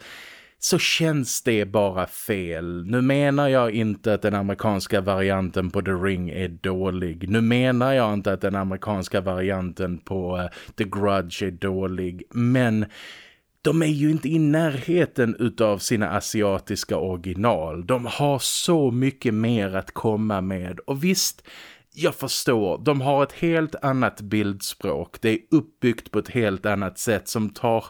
så känns det bara fel. Nu menar jag inte att den amerikanska varianten på The Ring är dålig. Nu menar jag inte att den amerikanska varianten på uh, The Grudge är dålig. Men de är ju inte i närheten utav sina asiatiska original. De har så mycket mer att komma med. Och visst, jag förstår. De har ett helt annat bildspråk. Det är uppbyggt på ett helt annat sätt som tar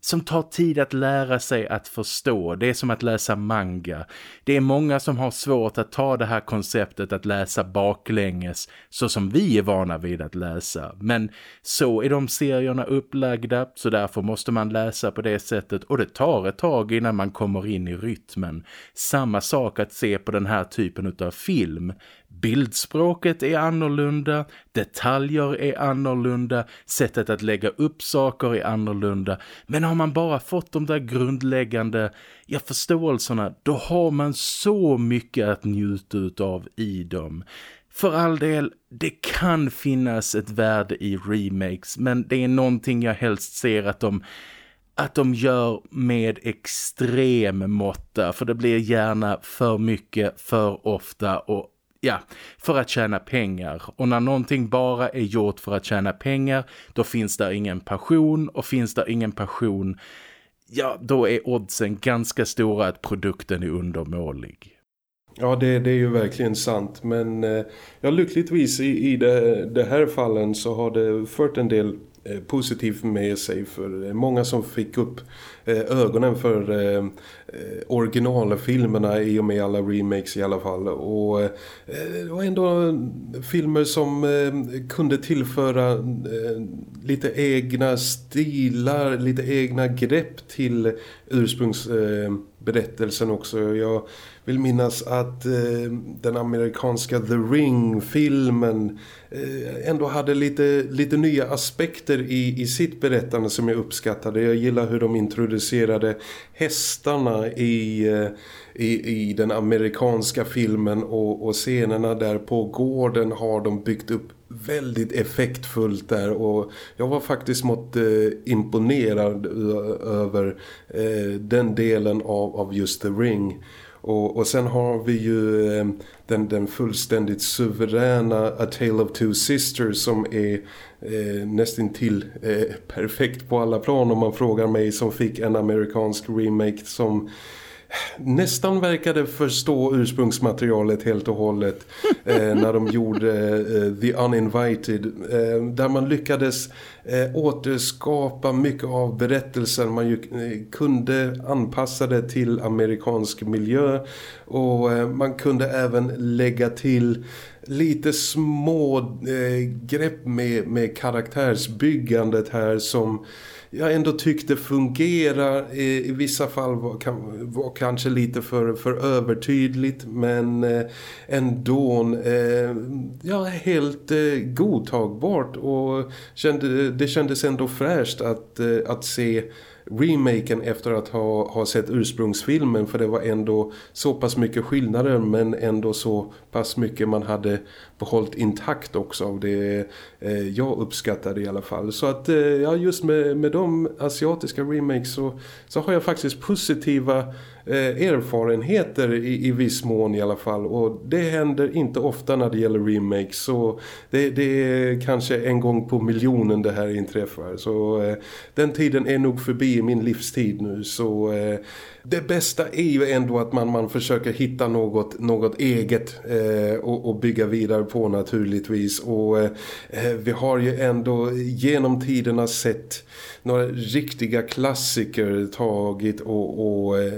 som tar tid att lära sig att förstå. Det är som att läsa manga. Det är många som har svårt att ta det här konceptet att läsa baklänges så som vi är vana vid att läsa. Men så är de serierna upplagda så därför måste man läsa på det sättet och det tar ett tag innan man kommer in i rytmen. Samma sak att se på den här typen av film. Bildspråket är annorlunda, detaljer är annorlunda, sättet att lägga upp saker är annorlunda. Men har man bara fått de där grundläggande ja, förståelserna, då har man så mycket att njuta av i dem. För all del, det kan finnas ett värde i remakes, men det är någonting jag helst ser att de att de gör med extrem måtta för det blir gärna för mycket, för ofta och Ja, för att tjäna pengar. Och när någonting bara är gjort för att tjäna pengar, då finns där ingen passion. Och finns där ingen passion, ja, då är oddsen ganska stora att produkten är undermålig. Ja, det, det är ju verkligen sant. Men eh, ja, lyckligtvis i, i det, det här fallen så har det fört en del Eh, positivt med sig för eh, många som fick upp eh, ögonen för originalfilmerna i och med alla remakes i alla fall. Och det var ändå filmer som kunde tillföra lite egna stilar, lite egna grepp till berättelsen också. Jag vill minnas att eh, den amerikanska The Ring-filmen eh, ändå hade lite, lite nya aspekter i, i sitt berättande som jag uppskattade. Jag gillar hur de introducerade hästarna i, eh, i, i den amerikanska filmen och, och scenerna där på gården har de byggt upp väldigt effektfullt där och jag var faktiskt mått eh, imponerad över eh, den delen av, av just The Ring. Och, och sen har vi ju eh, den, den fullständigt suveräna A Tale of Two Sisters som är eh, nästintill eh, perfekt på alla plan om man frågar mig som fick en amerikansk remake som nästan verkade förstå ursprungsmaterialet helt och hållet eh, när de gjorde eh, The Uninvited eh, där man lyckades eh, återskapa mycket av berättelsen man ju eh, kunde anpassa det till amerikansk miljö. Och eh, man kunde även lägga till lite små eh, grepp med, med karaktärsbyggandet här som jag ändå tyckte fungerar. I, i vissa fall var, kan, var, kanske lite för, för övertydligt men eh, ändå eh, ja, helt eh, godtagbart. Och kände, det kändes ändå fräscht att, eh, att se remaken efter att ha, ha sett ursprungsfilmen för det var ändå så pass mycket skillnader men ändå så pass mycket man hade behållit intakt också av det eh, jag uppskattade i alla fall. Så att eh, ja, just med, med de asiatiska remakes så, så har jag faktiskt positiva Eh, erfarenheter i, i viss mån i alla fall. Och det händer inte ofta när det gäller remakes. Så det, det är kanske en gång på miljonen det här inträffar. Så eh, den tiden är nog förbi i min livstid nu. Så eh, det bästa är ju ändå att man, man försöker hitta något, något eget eh, och, och, bygga vidare på naturligtvis. Och eh, vi har ju ändå genom tiderna sett några riktiga klassiker tagit och, och eh,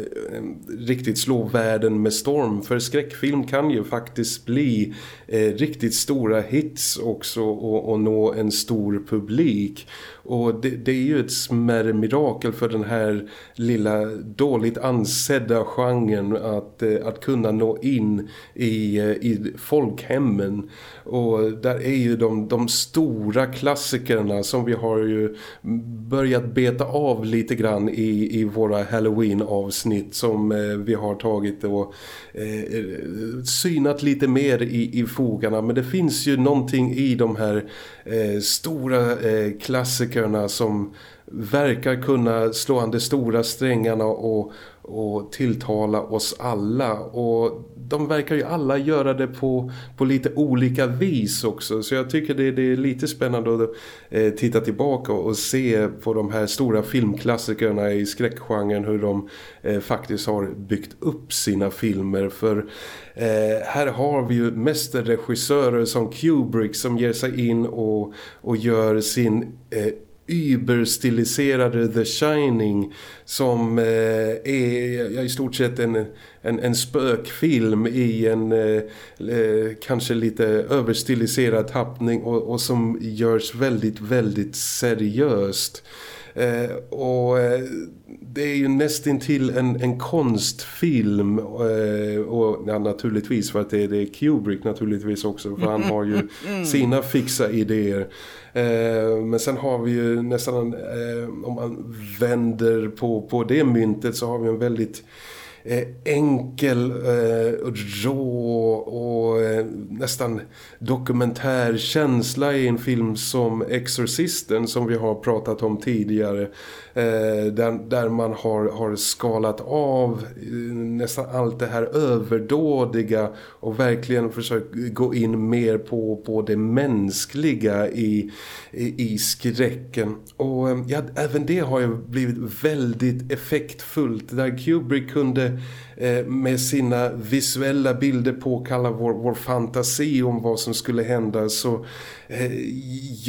riktigt slå världen med storm. För skräckfilm kan ju faktiskt bli eh, riktigt stora hits också och, och nå en stor publik. Och det, det, är ju ett smärre mirakel för den här lilla dåligt ansedda genren att, eh, att kunna nå in i, eh, i folkhemmen. Och där är ju de, de stora klassikerna som vi har ju börjat beta av lite grann i, i våra Halloween-avsnitt som eh, vi har tagit och eh, synat lite mer i, i fogarna. Men det finns ju någonting i de här eh, stora eh, klassikerna som verkar kunna slå an de stora strängarna och, och tilltala oss alla. Och de verkar ju alla göra det på, på lite olika vis också. Så jag tycker det, det är lite spännande att eh, titta tillbaka och se på de här stora filmklassikerna i skräckgenren hur de eh, faktiskt har byggt upp sina filmer. För eh, här har vi ju mästerregissörer som Kubrick som ger sig in och, och gör sin eh, überstiliserade The Shining som eh, är ja, i stort sett en, en, en spökfilm i en eh, eh, kanske lite överstiliserad tappning och, och som görs väldigt, väldigt seriöst. Eh, och eh, det är ju nästintill en, en konstfilm eh, och ja, naturligtvis för att det är, det är Kubrick naturligtvis också för han har ju sina fixa idéer. Eh, men sen har vi ju nästan, eh, om man vänder på, på det myntet så har vi en väldigt eh, enkel, eh, rå och eh, nästan dokumentär känsla i en film som Exorcisten som vi har pratat om tidigare. Eh, där, där man har, har skalat av eh, nästan allt det här överdådiga och verkligen försökt gå in mer på, på det mänskliga i, i, i skräcken. Och eh, ja, även det har ju blivit väldigt effektfullt där Kubrick kunde med sina visuella bilder påkalla vår, vår fantasi om vad som skulle hända så eh,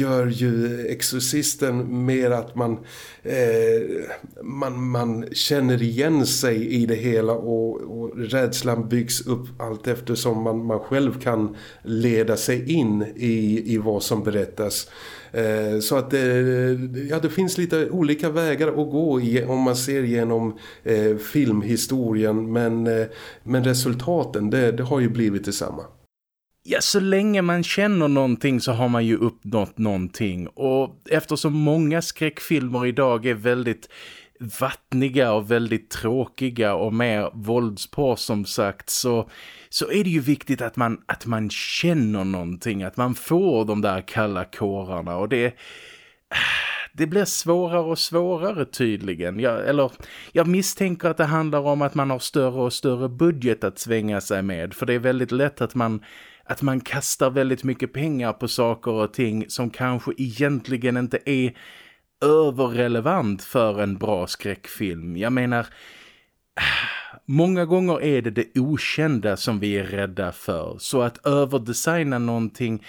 gör ju exorcisten mer att man, eh, Eh, man, man känner igen sig i det hela och, och rädslan byggs upp allt eftersom man, man själv kan leda sig in i, i vad som berättas. Eh, så att eh, ja, det finns lite olika vägar att gå i om man ser genom eh, filmhistorien men, men resultaten det, det har ju blivit detsamma. Ja, så länge man känner någonting så har man ju uppnått någonting. Och eftersom många skräckfilmer idag är väldigt vattniga och väldigt tråkiga och mer våldspå som sagt så, så är det ju viktigt att man, att man känner någonting, att man får de där kalla kårarna och det det blir svårare och svårare tydligen. Jag, eller jag misstänker att det handlar om att man har större och större budget att svänga sig med. För det är väldigt lätt att man, att man kastar väldigt mycket pengar på saker och ting som kanske egentligen inte är överrelevant för en bra skräckfilm. Jag menar, många gånger är det det okända som vi är rädda för. Så att överdesigna någonting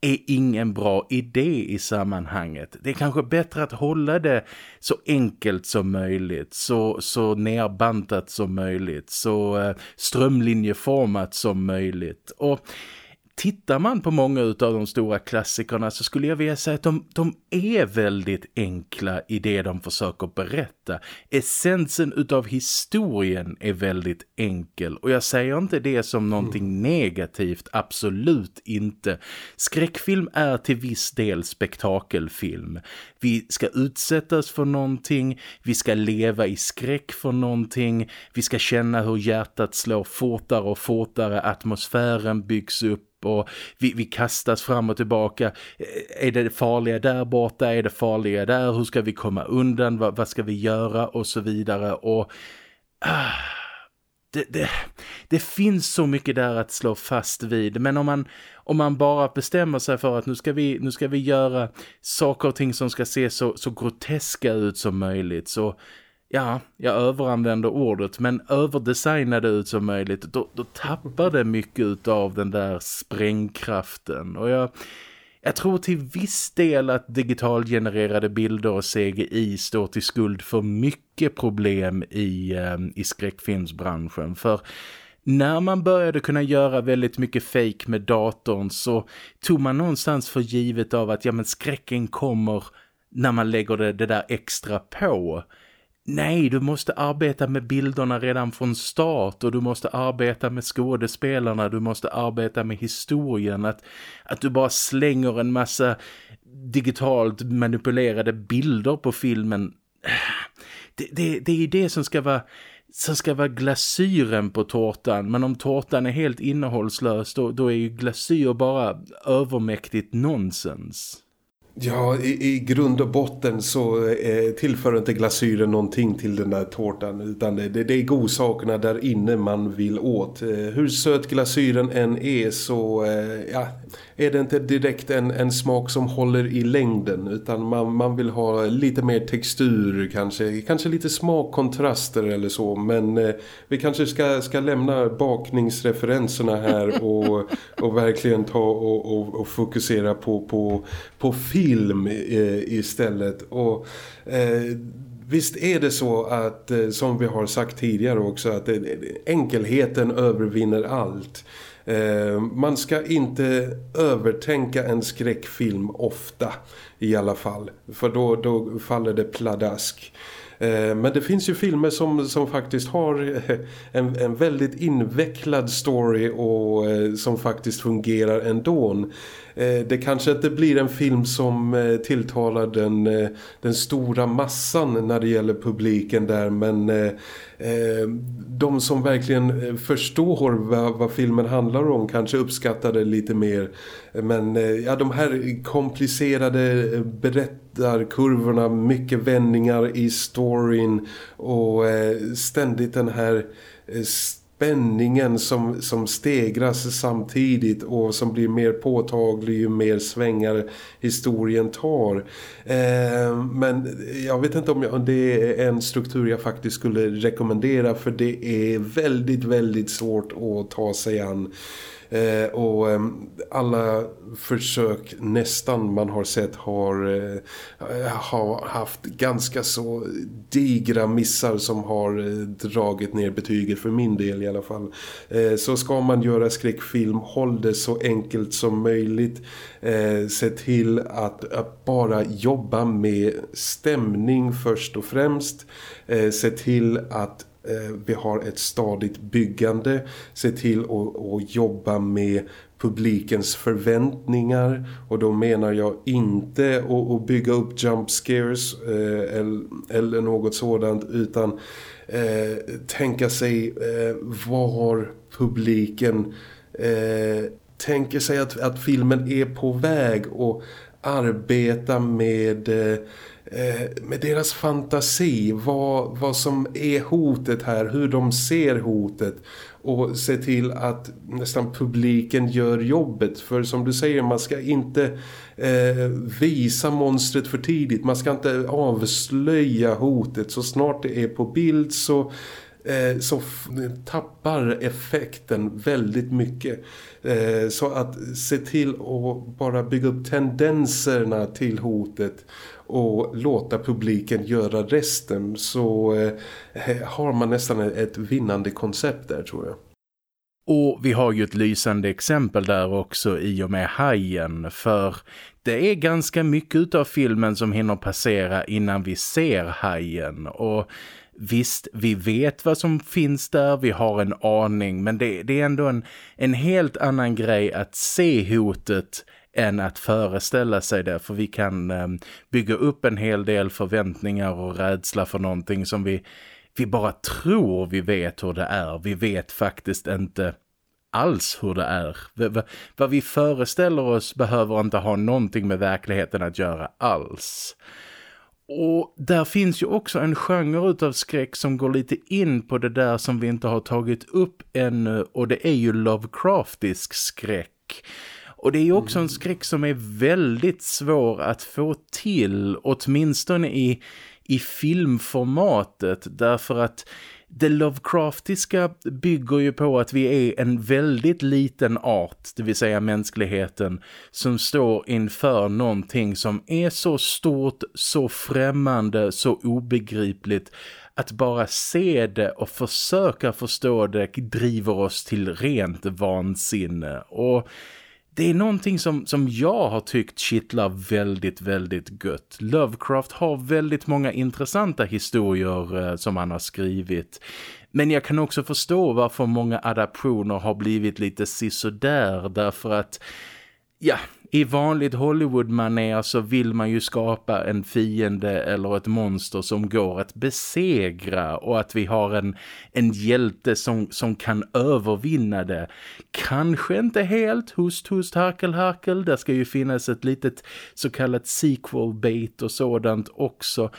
är ingen bra idé i sammanhanget. Det är kanske bättre att hålla det så enkelt som möjligt, så, så nerbantat som möjligt, så eh, strömlinjeformat som möjligt. Och tittar man på många av de stora klassikerna så skulle jag vilja säga att de, de är väldigt enkla i det de försöker berätta. Essensen utav historien är väldigt enkel och jag säger inte det som någonting mm. negativt, absolut inte. Skräckfilm är till viss del spektakelfilm. Vi ska utsättas för någonting, vi ska leva i skräck för någonting, vi ska känna hur hjärtat slår fortare och fortare, atmosfären byggs upp och vi, vi kastas fram och tillbaka. Eh, är det farliga där borta? Är det farliga där? Hur ska vi komma undan? Vad, vad ska vi göra? Och så vidare. Och... Ah, det, det, det, finns så mycket där att slå fast vid. Men om man, om man bara bestämmer sig för att nu ska vi, nu ska vi göra saker och ting som ska se så, så groteska ut som möjligt så ja, jag överanvänder ordet men överdesignade ut som möjligt. Då, då tappar det mycket av den där sprängkraften. Och jag, jag tror till viss del att digitalgenererade bilder och CGI står till skuld för mycket problem i, ehm, i skräckfilmsbranschen. För när man började kunna göra väldigt mycket fake med datorn så tog man någonstans för givet av att ja men skräcken kommer när man lägger det, det där extra på. Nej, du måste arbeta med bilderna redan från start och du måste arbeta med skådespelarna, du måste arbeta med historien. Att, att du bara slänger en massa digitalt manipulerade bilder på filmen. Det, det, det är det som ska vara som ska vara glasyren på tårtan. Men om tårtan är helt innehållslös då, då är ju glasyr bara övermäktigt nonsens. Ja, i, i grund och botten så eh, tillför inte glasyren någonting till den där tårtan utan det, det, är godsakerna där inne man vill åt. Eh, hur söt glasyren än är så eh, ja, är det inte direkt en, en smak som håller i längden utan man, man vill ha lite mer textur kanske, kanske lite smakkontraster eller så men eh, vi kanske ska, ska lämna bakningsreferenserna här och, och verkligen ta och, och, och fokusera på, på, på film eh, istället och eh, Visst är det så att, eh, som vi har sagt tidigare också, att enkelheten övervinner allt. Eh, man ska inte övertänka en skräckfilm ofta i alla fall. För då, då faller det pladask. Eh, men det finns ju filmer som, som faktiskt har eh, en, en väldigt invecklad story och som faktiskt fungerar ändå. Eh, det kanske inte blir en film som eh, tilltalar den, eh, den stora massan när det gäller publiken där men de som verkligen förstår vad, vad, filmen handlar om kanske uppskattar det lite mer. Men ja, de här komplicerade berättarkurvorna, mycket vändningar i storyn och ständigt den här spänningen som, som stegras samtidigt och som blir mer påtaglig ju mer svängar historien tar. Eh, men jag vet inte om, jag, om det är en struktur jag faktiskt skulle rekommendera för det är väldigt, väldigt svårt att ta sig an. Eh, och eh, alla försök nästan man har sett har, eh, har haft ganska så digra missar som har eh, dragit ner betyget för min del i alla fall. Eh, så ska man göra skräckfilm, håll det så enkelt som möjligt. Eh, se till att, att bara jobba med stämning först och främst. Eh, se till att eh, vi har ett stadigt byggande, se till att jobba med publikens förväntningar och då menar jag inte att bygga upp jump scares eh, eller, eller något sådant utan eh, tänka sig eh, var publiken eh, tänker sig att, att filmen är på väg och arbeta med eh, eh, med deras fantasi, vad, vad som är hotet här, hur de ser hotet? Och se till att nästan publiken gör jobbet. För som du säger, man ska inte eh, visa monstret för tidigt, man ska inte avslöja hotet. Så snart det är på bild så eh, så tappar effekten väldigt mycket. Eh, så att se till att bara bygga upp tendenserna till hotet och låta publiken göra resten så eh, har man nästan ett vinnande koncept där tror jag. Och vi har ju ett lysande exempel där också i och med hajen för det är ganska mycket av filmen som hinner passera innan vi ser hajen och visst, vi vet vad som finns där, vi har en aning men det, det är ändå en, en helt annan grej att se hotet än att föreställa sig det för vi kan eh, bygga upp en hel del förväntningar och rädsla för någonting som vi, vi bara tror vi vet hur det är. Vi vet faktiskt inte alls hur det är. V vad vi föreställer oss behöver inte ha någonting med verkligheten att göra alls. Och där finns ju också en genre utav skräck som går lite in på det där som vi inte har tagit upp ännu och det är ju Lovecraftisk skräck. Och det är också en skräck som är väldigt svår att få till, åtminstone i, i filmformatet, därför att det Lovecraftiska bygger ju på att vi är en väldigt liten art, det vill säga mänskligheten, som står inför någonting som är så stort, så främmande, så obegripligt att bara se det och försöka förstå det driver oss till rent vansinne. Och det är någonting som, som jag har tyckt kittlar väldigt, väldigt gött. Lovecraft har väldigt många intressanta historier eh, som han har skrivit. Men jag kan också förstå varför många adaptioner har blivit lite sisådär därför att ja, i vanligt Hollywood-manér så vill man ju skapa en fiende eller ett monster som går att besegra och att vi har en, en hjälte som, som kan övervinna det. Kanske inte helt, host host harkel, harkel. Det ska ju finnas ett litet så kallat sequel bait och sådant också.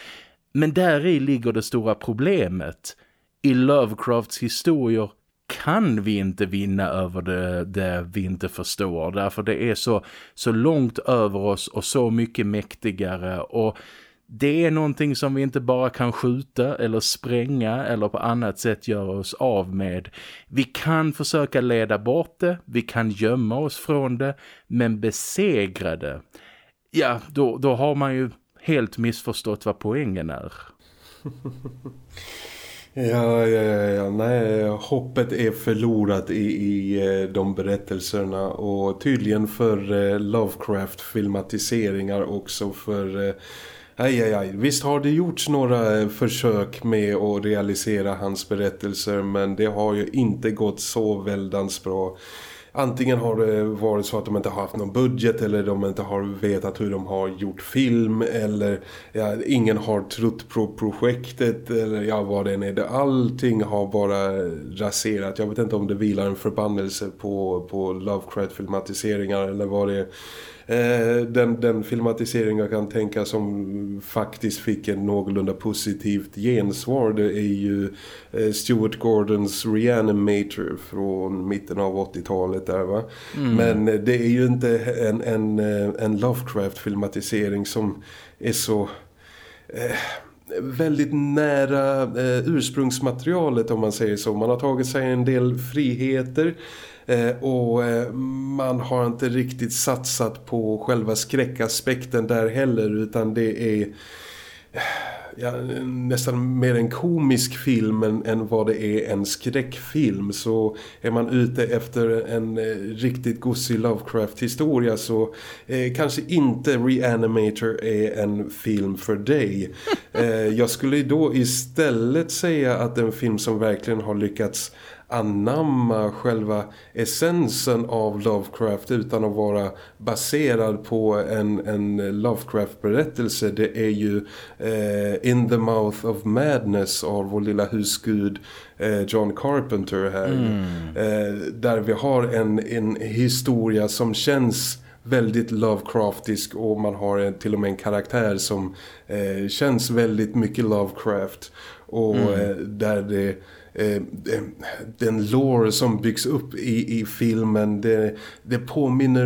Men där i ligger det stora problemet. I Lovecrafts historier kan vi inte vinna över det, det vi inte förstår. Därför det är så, så långt över oss och så mycket mäktigare och det är någonting som vi inte bara kan skjuta eller spränga eller på annat sätt göra oss av med. Vi kan försöka leda bort det, vi kan gömma oss från det, men besegra det. Ja, då, då har man ju helt missförstått vad poängen är. Ja, ja, ja, nej, hoppet är förlorat i, i eh, de berättelserna. Och tydligen för eh, Lovecraft-filmatiseringar också för... Eh, aj, aj, aj. Visst har det gjorts några försök med att realisera hans berättelser men det har ju inte gått så väldans bra antingen har det varit så att de inte har haft någon budget eller de inte har vetat hur de har gjort film eller ja, ingen har trott på projektet eller ja, vad det än är. Allting har bara raserat. Jag vet inte om det vilar en förbannelse på, på Lovecraft-filmatiseringar eller vad det är. Eh, den, den filmatisering jag kan tänka som faktiskt fick en någorlunda positivt gensvar det är ju eh, Stuart Gordons Reanimator från mitten av 80-talet där va. Mm. Men det är ju inte en, en, eh, en Lovecraft-filmatisering som är så... Eh, väldigt nära eh, ursprungsmaterialet om man säger så. Man har tagit sig en del friheter Eh, och eh, man har inte riktigt satsat på själva skräckaspekten där heller utan det är ja, nästan mer en komisk film än, än, vad det är en skräckfilm så är man ute efter en eh, riktigt gossig Lovecraft-historia så eh, kanske inte Reanimator är en film för dig. Eh, jag skulle då istället säga att en film som verkligen har lyckats anamma själva essensen av Lovecraft utan att vara baserad på en, en Lovecraft-berättelse det är ju eh, In the Mouth of Madness av vår lilla husgud eh, John Carpenter här mm. eh, där vi har en, en historia som känns väldigt Lovecraftisk och man har till och med en karaktär som eh, känns väldigt mycket Lovecraft och mm. eh, där det Eh, den lore som byggs upp i, i filmen det, det påminner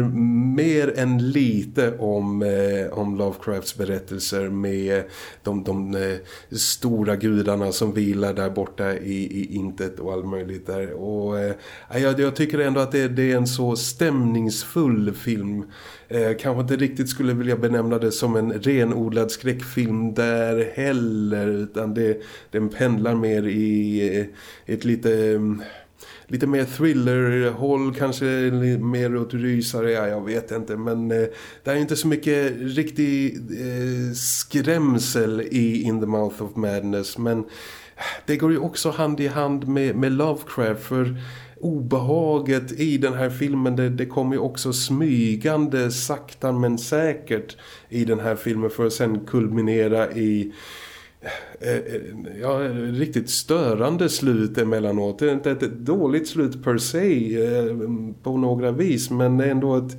mer än lite om, eh, om Lovecrafts berättelser med de, de eh, stora gudarna som vilar där borta i, i intet och allt möjligt där. Och eh, jag, jag tycker ändå att det, det är en så stämningsfull film eh, kanske inte riktigt skulle vilja benämna det som en renodlad skräckfilm där heller utan det, den pendlar mer i eh, ett lite mm, lite mer thriller-håll, kanske mer åt rysare, ja, jag vet inte. Men eh, det är inte så mycket riktig eh, skrämsel i In the Mouth of Madness. Men eh, det går ju också hand i hand med, med Lovecraft för obehaget i den här filmen det, det kommer ju också smygande sakta men säkert i den här filmen för att sen kulminera i eh, eh, ja, riktigt störande slut emellanåt. Det är inte ett dåligt slut per se eh, på några vis men det är ändå ett,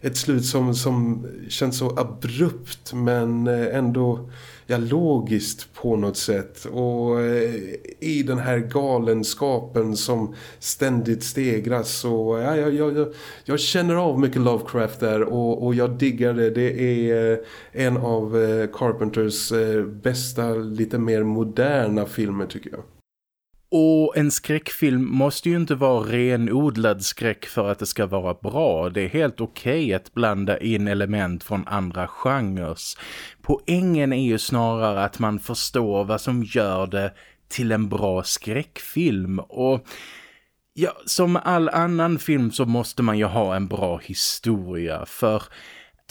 ett slut som, som känns så abrupt men ändå ja, logiskt på något sätt och eh, i den här galenskapen som ständigt stegras och ja, jag, jag, jag känner av mycket Lovecraft där och, och jag diggar det. Det är eh, en av eh, Carpenters bästa lite mer moderna filmer tycker jag. Och en skräckfilm måste ju inte vara renodlad skräck för att det ska vara bra. Det är helt okej okay att blanda in element från andra genrer. Poängen är ju snarare att man förstår vad som gör det till en bra skräckfilm. Och ja, som all annan film så måste man ju ha en bra historia. För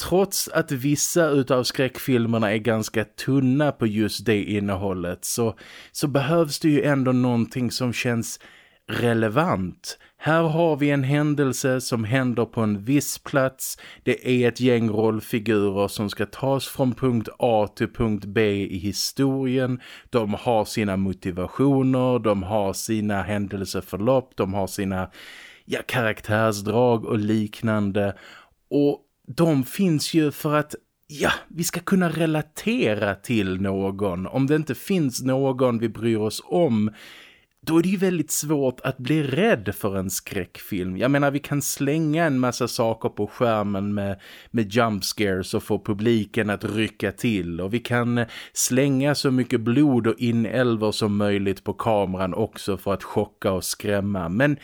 trots att vissa utav skräckfilmerna är ganska tunna på just det innehållet så, så behövs det ju ändå någonting som känns relevant. Här har vi en händelse som händer på en viss plats. Det är ett gäng rollfigurer som ska tas från punkt A till punkt B i historien. De har sina motivationer, de har sina händelseförlopp, de har sina ja, karaktärsdrag och liknande. Och de finns ju för att ja, vi ska kunna relatera till någon. Om det inte finns någon vi bryr oss om då är det ju väldigt svårt att bli rädd för en skräckfilm. Jag menar, vi kan slänga en massa saker på skärmen med, med jumpscares och få publiken att rycka till. Och vi kan slänga så mycket blod och inälvor som möjligt på kameran också för att chocka och skrämma. Men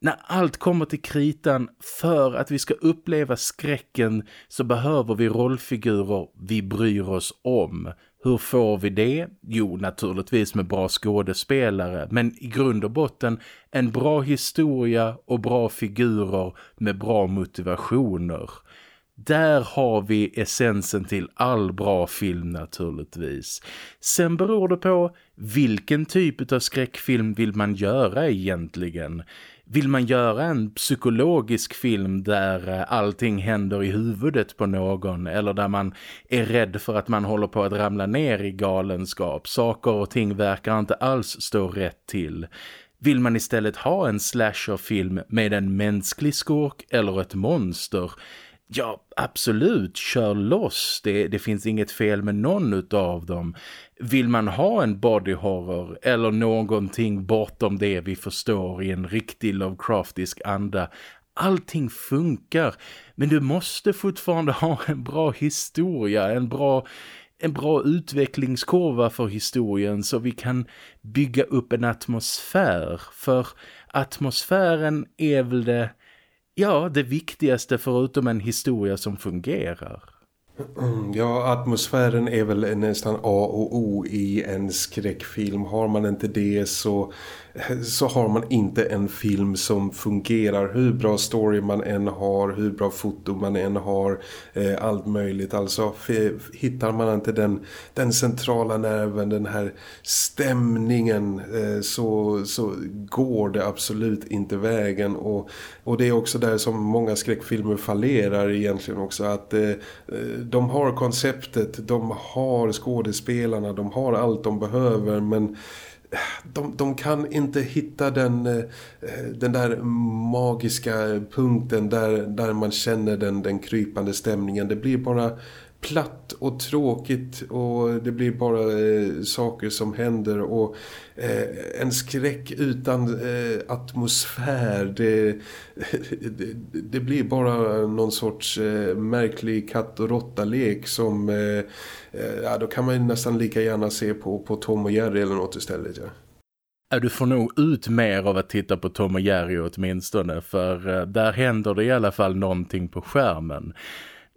när allt kommer till kritan för att vi ska uppleva skräcken så behöver vi rollfigurer vi bryr oss om. Hur får vi det? Jo, naturligtvis med bra skådespelare, men i grund och botten en bra historia och bra figurer med bra motivationer. Där har vi essensen till all bra film naturligtvis. Sen beror det på vilken typ av skräckfilm vill man göra egentligen. Vill man göra en psykologisk film där eh, allting händer i huvudet på någon eller där man är rädd för att man håller på att ramla ner i galenskap. Saker och ting verkar inte alls stå rätt till. Vill man istället ha en slasherfilm med en mänsklig skurk eller ett monster- Ja, absolut, kör loss. Det, det finns inget fel med någon av dem. Vill man ha en body horror eller någonting bortom det vi förstår i en riktig Lovecraftisk anda allting funkar. Men du måste fortfarande ha en bra historia, en bra, en bra utvecklingskurva för historien så vi kan bygga upp en atmosfär. För atmosfären är väl det Ja, det viktigaste förutom en historia som fungerar. Ja, atmosfären är väl nästan A och O i en skräckfilm. Har man inte det så så har man inte en film som fungerar hur bra story man än har, hur bra foto man än har, eh, allt möjligt. Alltså hittar man inte den, den centrala nerven, den här stämningen eh, så, så går det absolut inte vägen och, och det är också där som många skräckfilmer fallerar egentligen också att eh, eh de har konceptet, de har skådespelarna, de har allt de behöver men eh, de, de kan inte hitta den, eh, eh, den där magiska punkten där, där man känner den, den krypande stämningen. Det blir bara platt och tråkigt och det blir bara eh, saker som händer och eh, en skräck utan eh, atmosfär det, det, det, blir bara någon sorts eh, märklig katt- och råttalek som eh, eh, ja, då kan man nästan lika gärna se på, på Tom och Jerry eller något istället ja. Ja, du får nog ut mer av att titta på Tom och Jerry åtminstone för eh, där händer det i alla fall någonting på skärmen.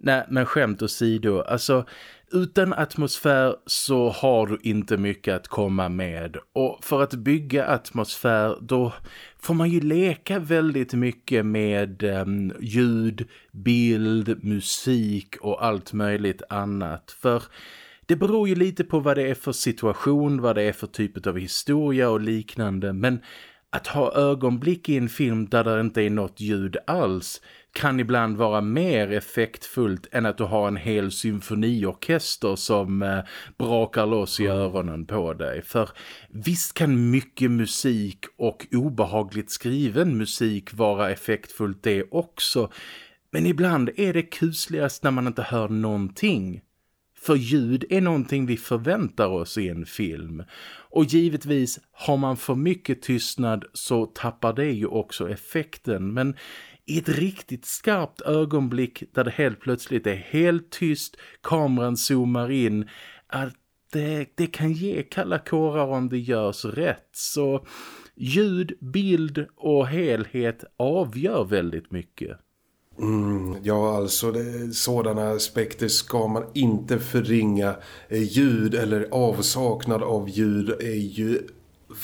Nej, men skämt åsido, alltså utan atmosfär så har du inte mycket att komma med. Och för att bygga atmosfär då får man ju leka väldigt mycket med um, ljud, bild, musik och allt möjligt annat. För det beror ju lite på vad det är för situation, vad det är för typ av historia och liknande. Men att ha ögonblick i en film där det inte är något ljud alls kan ibland vara mer effektfullt än att du har en hel symfoniorkester som eh, brakar loss i öronen på dig. För visst kan mycket musik och obehagligt skriven musik vara effektfullt det också. Men ibland är det kusligast när man inte hör någonting. För ljud är någonting vi förväntar oss i en film. Och givetvis har man för mycket tystnad så tappar det ju också effekten. Men i ett riktigt skarpt ögonblick där det helt plötsligt är helt tyst, kameran zoomar in, att det, det kan ge kalla kårar om det görs rätt. Så ljud, bild och helhet avgör väldigt mycket. Mm, ja, alltså det, sådana aspekter ska man inte förringa. Eh, ljud eller avsaknad av ljud är ju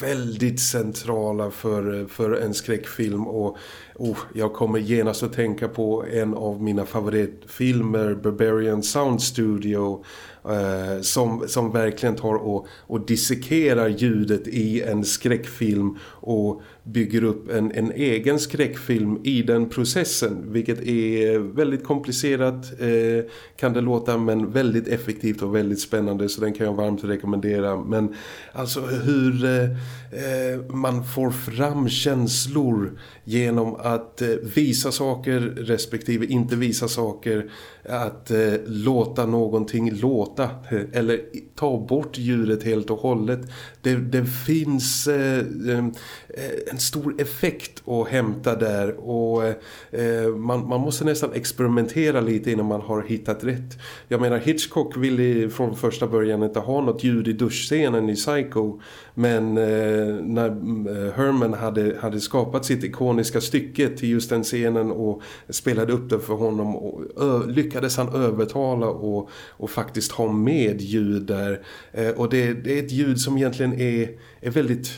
väldigt centrala för, för en skräckfilm. Och oh, jag kommer genast att tänka på en av mina favoritfilmer Barbarian Sound Studio eh, som, som verkligen tar och, och dissekerar ljudet i en skräckfilm. Och bygger upp en, en egen skräckfilm i den processen vilket är väldigt komplicerat eh, kan det låta men väldigt effektivt och väldigt spännande så den kan jag varmt rekommendera. Men alltså hur eh, eh man får fram känslor genom att eh, visa saker respektive inte visa saker att eh, låta någonting låta eh, eller ta bort djuret helt och hållet. Det, det finns eh, eh, eh, en stor effekt att hämta där och eh, man, man måste nästan experimentera lite innan man har hittat rätt. Jag menar Hitchcock ville från första början inte ha något ljud i duschscenen i Psycho men eh, när eh, Herman hade, hade skapat sitt ikoniska stycke till just den scenen och spelade upp det för honom och lyckades han övertala och, och faktiskt ha med ljud där. Eh, och det, det, är ett ljud som egentligen är, är väldigt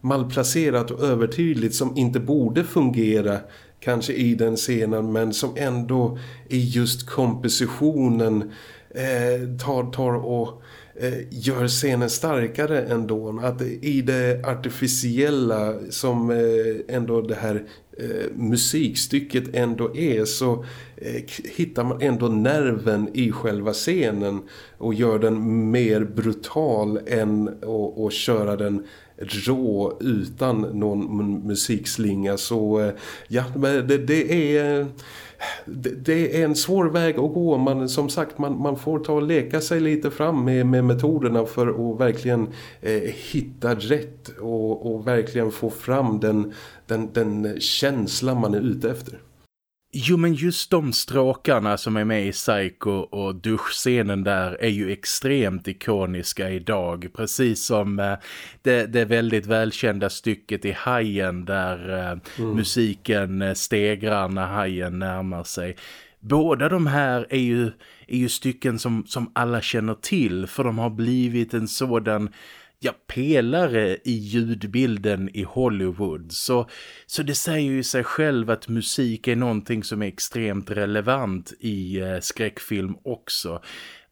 malplacerat och övertydligt som inte borde fungera kanske i den scenen men som ändå i just kompositionen eh, tar, tar och Eh, gör scenen starkare ändå. Att i det artificiella som eh, ändå det här eh, musikstycket ändå är så hittar man ändå nerven i själva scenen och gör den mer brutal än att köra den rå utan någon musikslinga så ja, det, det är det är en svår väg att gå. Man, som sagt, man, man får ta och leka sig lite fram med, med metoderna för att verkligen eh, hitta rätt och, och verkligen få fram den, den, den känsla man är ute efter. Jo men just de stråkarna som är med i Psycho och duschscenen där är ju extremt ikoniska idag. Precis som eh, det, det väldigt välkända stycket i Hajen där eh, mm. musiken eh, stegrar när Hajen närmar sig. båda de här är ju, är ju stycken som, som alla känner till för de har blivit en sådan ja, pelare i ljudbilden i Hollywood. Så, så det säger ju sig själv att musik är någonting som är extremt relevant i eh, skräckfilm också.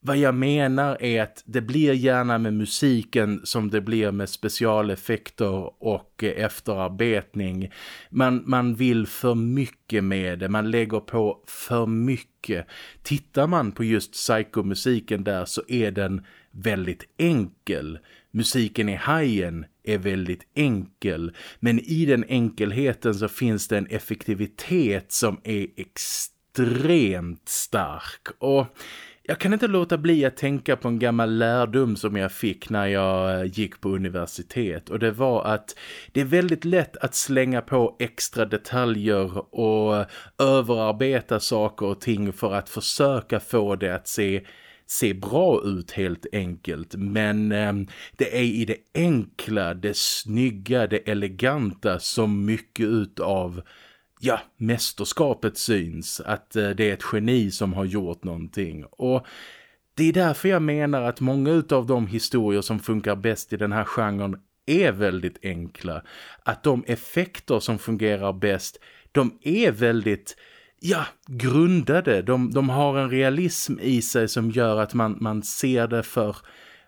Vad jag menar är att det blir gärna med musiken som det blir med specialeffekter och eh, efterarbetning. Man, man vill för mycket med det, man lägger på för mycket. Tittar man på just psykomusiken där så är den väldigt enkel. Musiken i Hajen är väldigt enkel men i den enkelheten så finns det en effektivitet som är extremt stark. Och jag kan inte låta bli att tänka på en gammal lärdom som jag fick när jag eh, gick på universitet. Och det var att det är väldigt lätt att slänga på extra detaljer och eh, överarbeta saker och ting för att försöka få det att se se bra ut helt enkelt men eh, det är i det enkla, det snygga, det eleganta som mycket utav ja, mästerskapet syns att eh, det är ett geni som har gjort någonting och det är därför jag menar att många utav de historier som funkar bäst i den här genren är väldigt enkla. Att de effekter som fungerar bäst, de är väldigt ja, grundade. De, de har en realism i sig som gör att man, man ser det för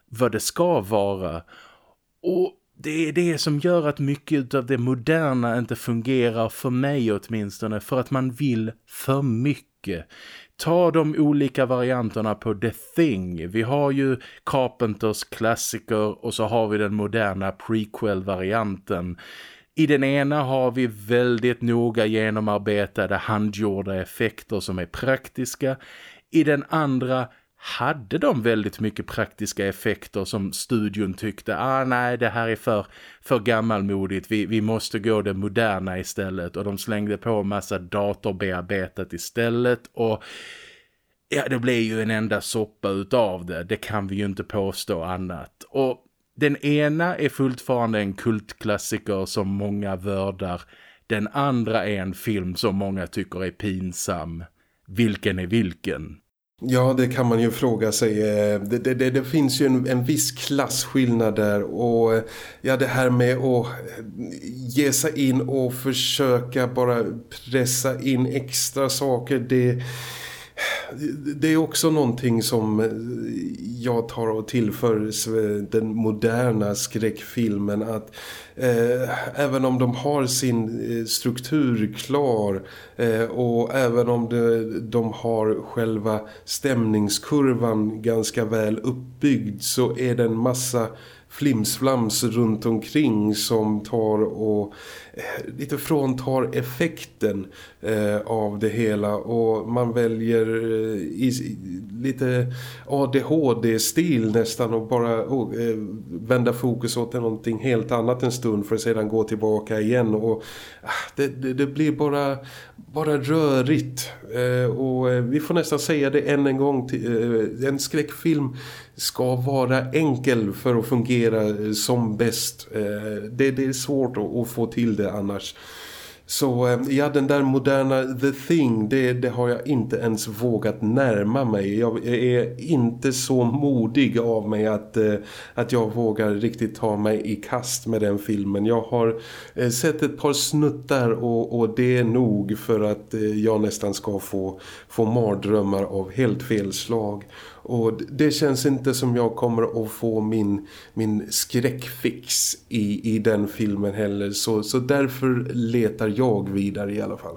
vad det ska vara. Och det är det som gör att mycket av det moderna inte fungerar för mig åtminstone. För att man vill för mycket. Ta de olika varianterna på The Thing. Vi har ju Carpenters klassiker och så har vi den moderna prequel-varianten. I den ena har vi väldigt noga genomarbetade handgjorda effekter som är praktiska. I den andra hade de väldigt mycket praktiska effekter som studion tyckte ah nej det här är för, för gammalmodigt, vi, vi måste gå det moderna istället. Och de slängde på massa datorbearbetat istället. Och ja det blev ju en enda soppa utav det, det kan vi ju inte påstå annat. Och den ena är fortfarande en kultklassiker som många vördar. Den andra är en film som många tycker är pinsam. Vilken är vilken? Ja, det kan man ju fråga sig. Eh, det, det, det, det finns ju en, en viss klassskillnad där och eh, ja, det här med att eh, ge sig in och försöka bara pressa in extra saker, det det är också någonting som jag tar och tillför den moderna skräckfilmen att eh, även om de har sin eh, struktur klar eh, och även om de, de har själva stämningskurvan ganska väl uppbyggd så är det en massa flimsflams runt omkring som tar och Eh, lite fråntar effekten eh, av det hela. Och man väljer eh, i, lite ADHD-stil nästan och bara oh, eh, vända fokus åt någonting helt annat en stund för att sedan gå tillbaka igen. Och ah, det, det, det blir bara, bara rörigt. Eh, och eh, vi får nästan säga det än en gång till, eh, en skräckfilm ska vara enkel för att fungera eh, som bäst. Det, det är svårt att, få till det annars. Så eh, ja, den där moderna The Thing, det, det, har jag inte ens vågat närma mig. Jag är inte så modig av mig att, eh, att jag vågar riktigt ta mig i kast med den filmen. Jag har eh, sett ett par snuttar och, och det är nog för att jag nästan ska få, få mardrömmar av helt fel slag. Och det känns inte som jag kommer att få min, min skräckfix i, i den filmen heller. Så, så därför letar jag vidare i alla fall.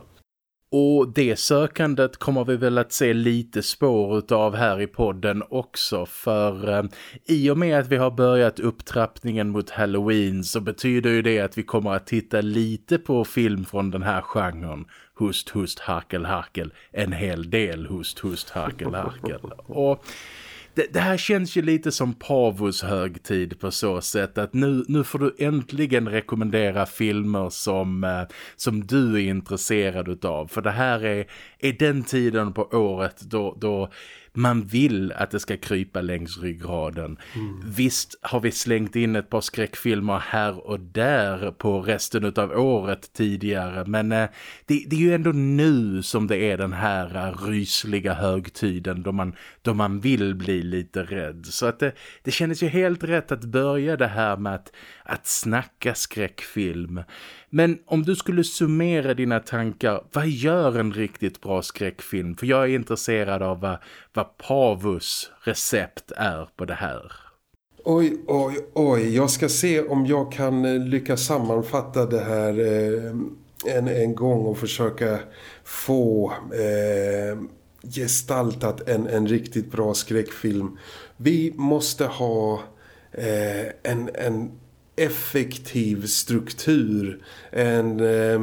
Och det sökandet kommer vi väl att se lite spår av här i podden också för eh, i och med att vi har börjat upptrappningen mot Halloween så betyder ju det att vi kommer att titta lite på film från den här genren. Hust, hust, harkel, harkel. En hel del hust, hust, harkel, harkel. Och det, det, här känns ju lite som Pavos högtid på så sätt att nu, nu får du äntligen rekommendera filmer som, eh, som du är intresserad utav. För det här är, är den tiden på året då, då man vill att det ska krypa längs ryggraden. Mm. Visst har vi slängt in ett par skräckfilmer här och där på resten av året tidigare men eh, det, det, är ju ändå nu som det är den här eh, rysliga högtiden då man, då man vill bli lite rädd. Så att det, det kändes ju helt rätt att börja det här med att, att snacka skräckfilm. Men om du skulle summera dina tankar, vad gör en riktigt bra skräckfilm? För jag är intresserad av vad, vad Pavus recept är på det här. Oj, oj, oj. Jag ska se om jag kan eh, lyckas sammanfatta det här eh, en, en gång och försöka få eh, gestaltat en, en riktigt bra skräckfilm. Vi måste ha eh, en, en effektiv struktur. En eh,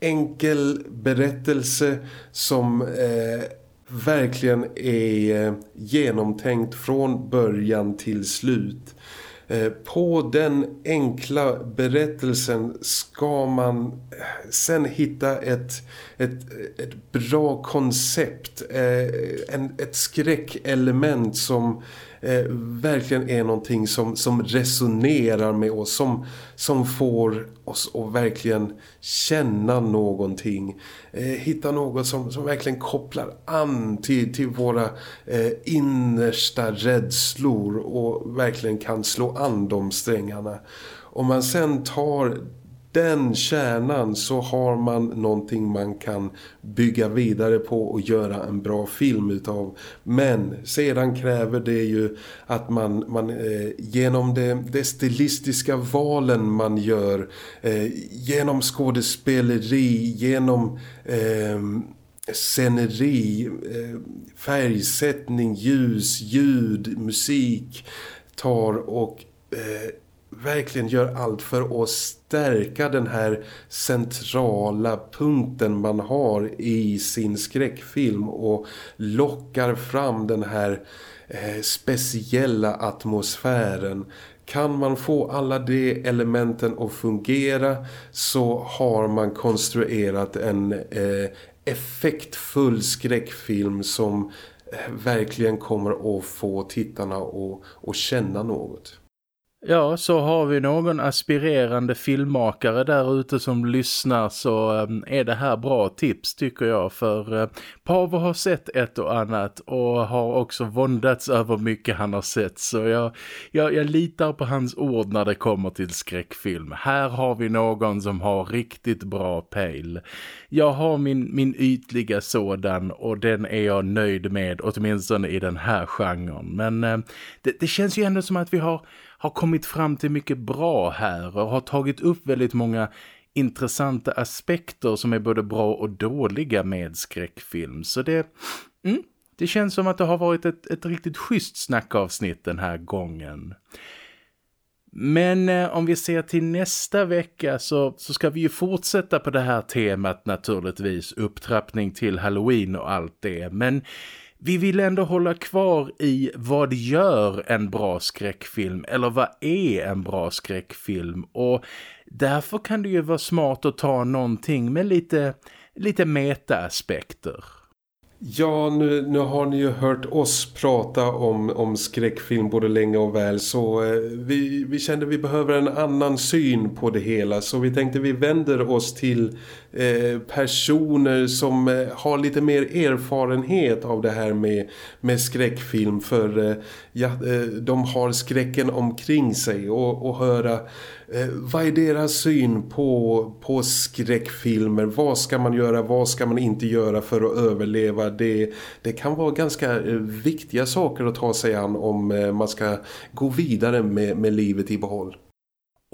enkel berättelse som eh, verkligen är eh, genomtänkt från början till slut. Eh, på den enkla berättelsen ska man eh, sen hitta ett, ett, ett bra koncept, eh, ett skräckelement som eh, verkligen är någonting som, som resonerar med oss. Som, som får oss att verkligen känna någonting. Eh, hitta något som, som verkligen kopplar an till, till våra eh, innersta rädslor och verkligen kan slå an de strängarna. Om man sen tar den kärnan så har man någonting man kan bygga vidare på och göra en bra film utav. Men sedan kräver det ju att man, man eh, genom det, det stilistiska valen man gör, eh, genom skådespeleri, genom... Eh, sceneri, eh, färgsättning, ljus, ljud, musik tar och eh, verkligen gör allt för att stärka den här centrala punkten man har i sin skräckfilm och lockar fram den här eh, speciella atmosfären. Kan man få alla de elementen att fungera så har man konstruerat en eh, effektfull skräckfilm som eh, verkligen kommer att få tittarna att, att känna något. Ja, så har vi någon aspirerande filmmakare där ute som lyssnar så ehm, är det här bra tips tycker jag. För eh, Pavo har sett ett och annat och har också våndats över mycket han har sett. Så jag, jag, jag litar på hans ord när det kommer till skräckfilm. Här har vi någon som har riktigt bra pejl. Jag har min, min ytliga sådan och den är jag nöjd med åtminstone i den här genren. Men eh, det, det känns ju ändå som att vi har har kommit fram till mycket bra här och har tagit upp väldigt många intressanta aspekter som är både bra och dåliga med skräckfilm. Så det, mm, det känns som att det har varit ett, ett riktigt schysst snackavsnitt den här gången. Men eh, om vi ser till nästa vecka så, så ska vi ju fortsätta på det här temat naturligtvis. Upptrappning till Halloween och allt det. Men vi vill ändå hålla kvar i vad gör en bra skräckfilm eller vad är en bra skräckfilm och därför kan det ju vara smart att ta någonting med lite, lite meta-aspekter. Ja, nu, nu har ni ju hört oss prata om, om skräckfilm både länge och väl så eh, vi, vi kände vi behöver en annan syn på det hela så vi tänkte vi vänder oss till Eh, personer som eh, har lite mer erfarenhet av det här med, med skräckfilm för eh, ja, de har skräcken omkring sig och, och höra Eh, vad är deras syn på, på skräckfilmer? Vad ska man göra, vad ska man inte göra för att överleva? Det, det kan vara ganska viktiga saker att ta sig an om man ska gå vidare med, med livet i behåll.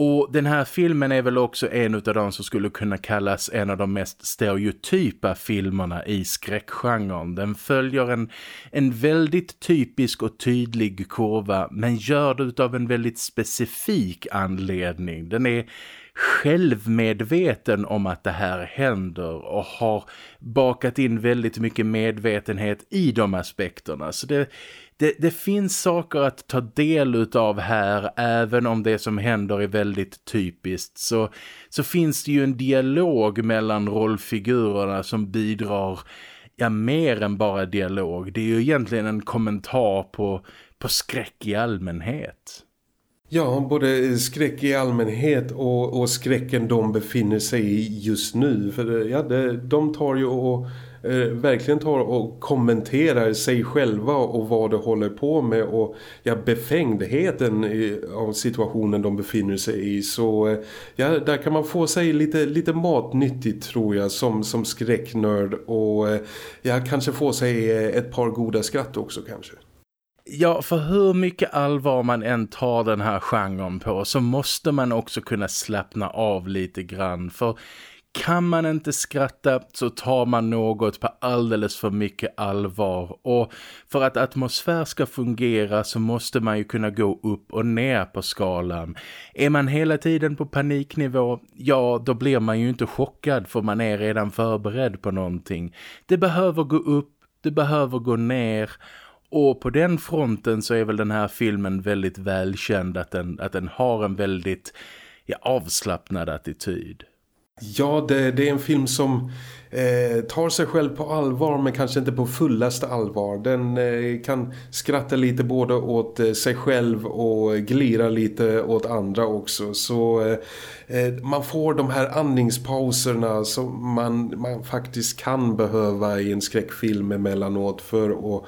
Och den här filmen är väl också en av de som skulle kunna kallas en av de mest stereotypa filmerna i skräckgenren. Den följer en, en väldigt typisk och tydlig kurva men gör det av en väldigt specifik anledning. Den är självmedveten om att det här händer och har bakat in väldigt mycket medvetenhet i de aspekterna. Så det, det, det finns saker att ta del av här även om det som händer är väldigt typiskt så, så finns det ju en dialog mellan rollfigurerna som bidrar ja, mer än bara dialog. Det är ju egentligen en kommentar på, på skräck i allmänhet. Ja, både skräck i allmänhet och, och skräcken de befinner sig i just nu. För ja, det, de tar ju och Eh, verkligen tar och kommenterar sig själva och vad de håller på med och ja, befängdheten i, av situationen de befinner sig i. Så eh, ja, där kan man få sig lite, lite matnyttigt tror jag som, som skräcknörd och eh, ja, kanske få sig eh, ett par goda skratt också kanske. Ja, för hur mycket allvar man än tar den här genren på så måste man också kunna slappna av lite grann. För kan man inte skratta så tar man något på alldeles för mycket allvar. Och för att atmosfär ska fungera så måste man ju kunna gå upp och ner på skalan. Är man hela tiden på paniknivå, ja då blir man ju inte chockad för man är redan förberedd på någonting. Det behöver gå upp, det behöver gå ner och på den fronten så är väl den här filmen väldigt välkänd att den, att den har en väldigt ja, avslappnad attityd. Ja, det, det är en film som eh, tar sig själv på allvar men kanske inte på fullaste allvar. Den eh, kan skratta lite både åt eh, sig själv och glira lite åt andra också. Så eh, eh man får de här andningspauserna som man, man faktiskt kan behöva i en skräckfilm emellanåt för att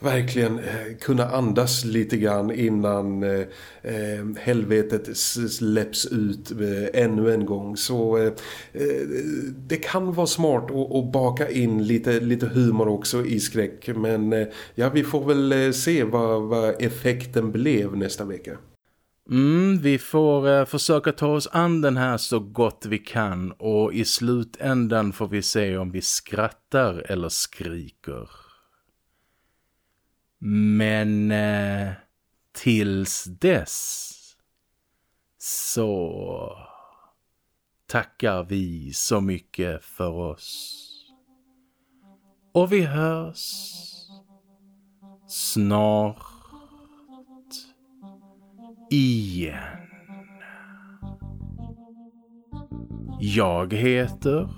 verkligen eh, kunna andas lite grann innan eh, eh helvetet släpps ut eh, ännu en gång. Så eh, eh, det kan vara smart att, att, baka in lite, lite humor också i skräck. Men eh, ja, vi får väl se vad, vad effekten blev nästa vecka. Mm, vi får eh, försöka ta oss an den här så gott vi kan och i slutändan får vi se om vi skrattar eller skriker. Men eh, tills dess så tackar vi så mycket för oss. Och vi hörs snart igen. Jag heter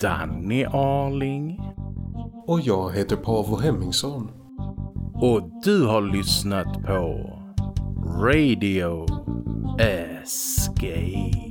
Danny Arling. Och jag heter Pavo Hemmingsson. Och du har lyssnat på Radio Escape.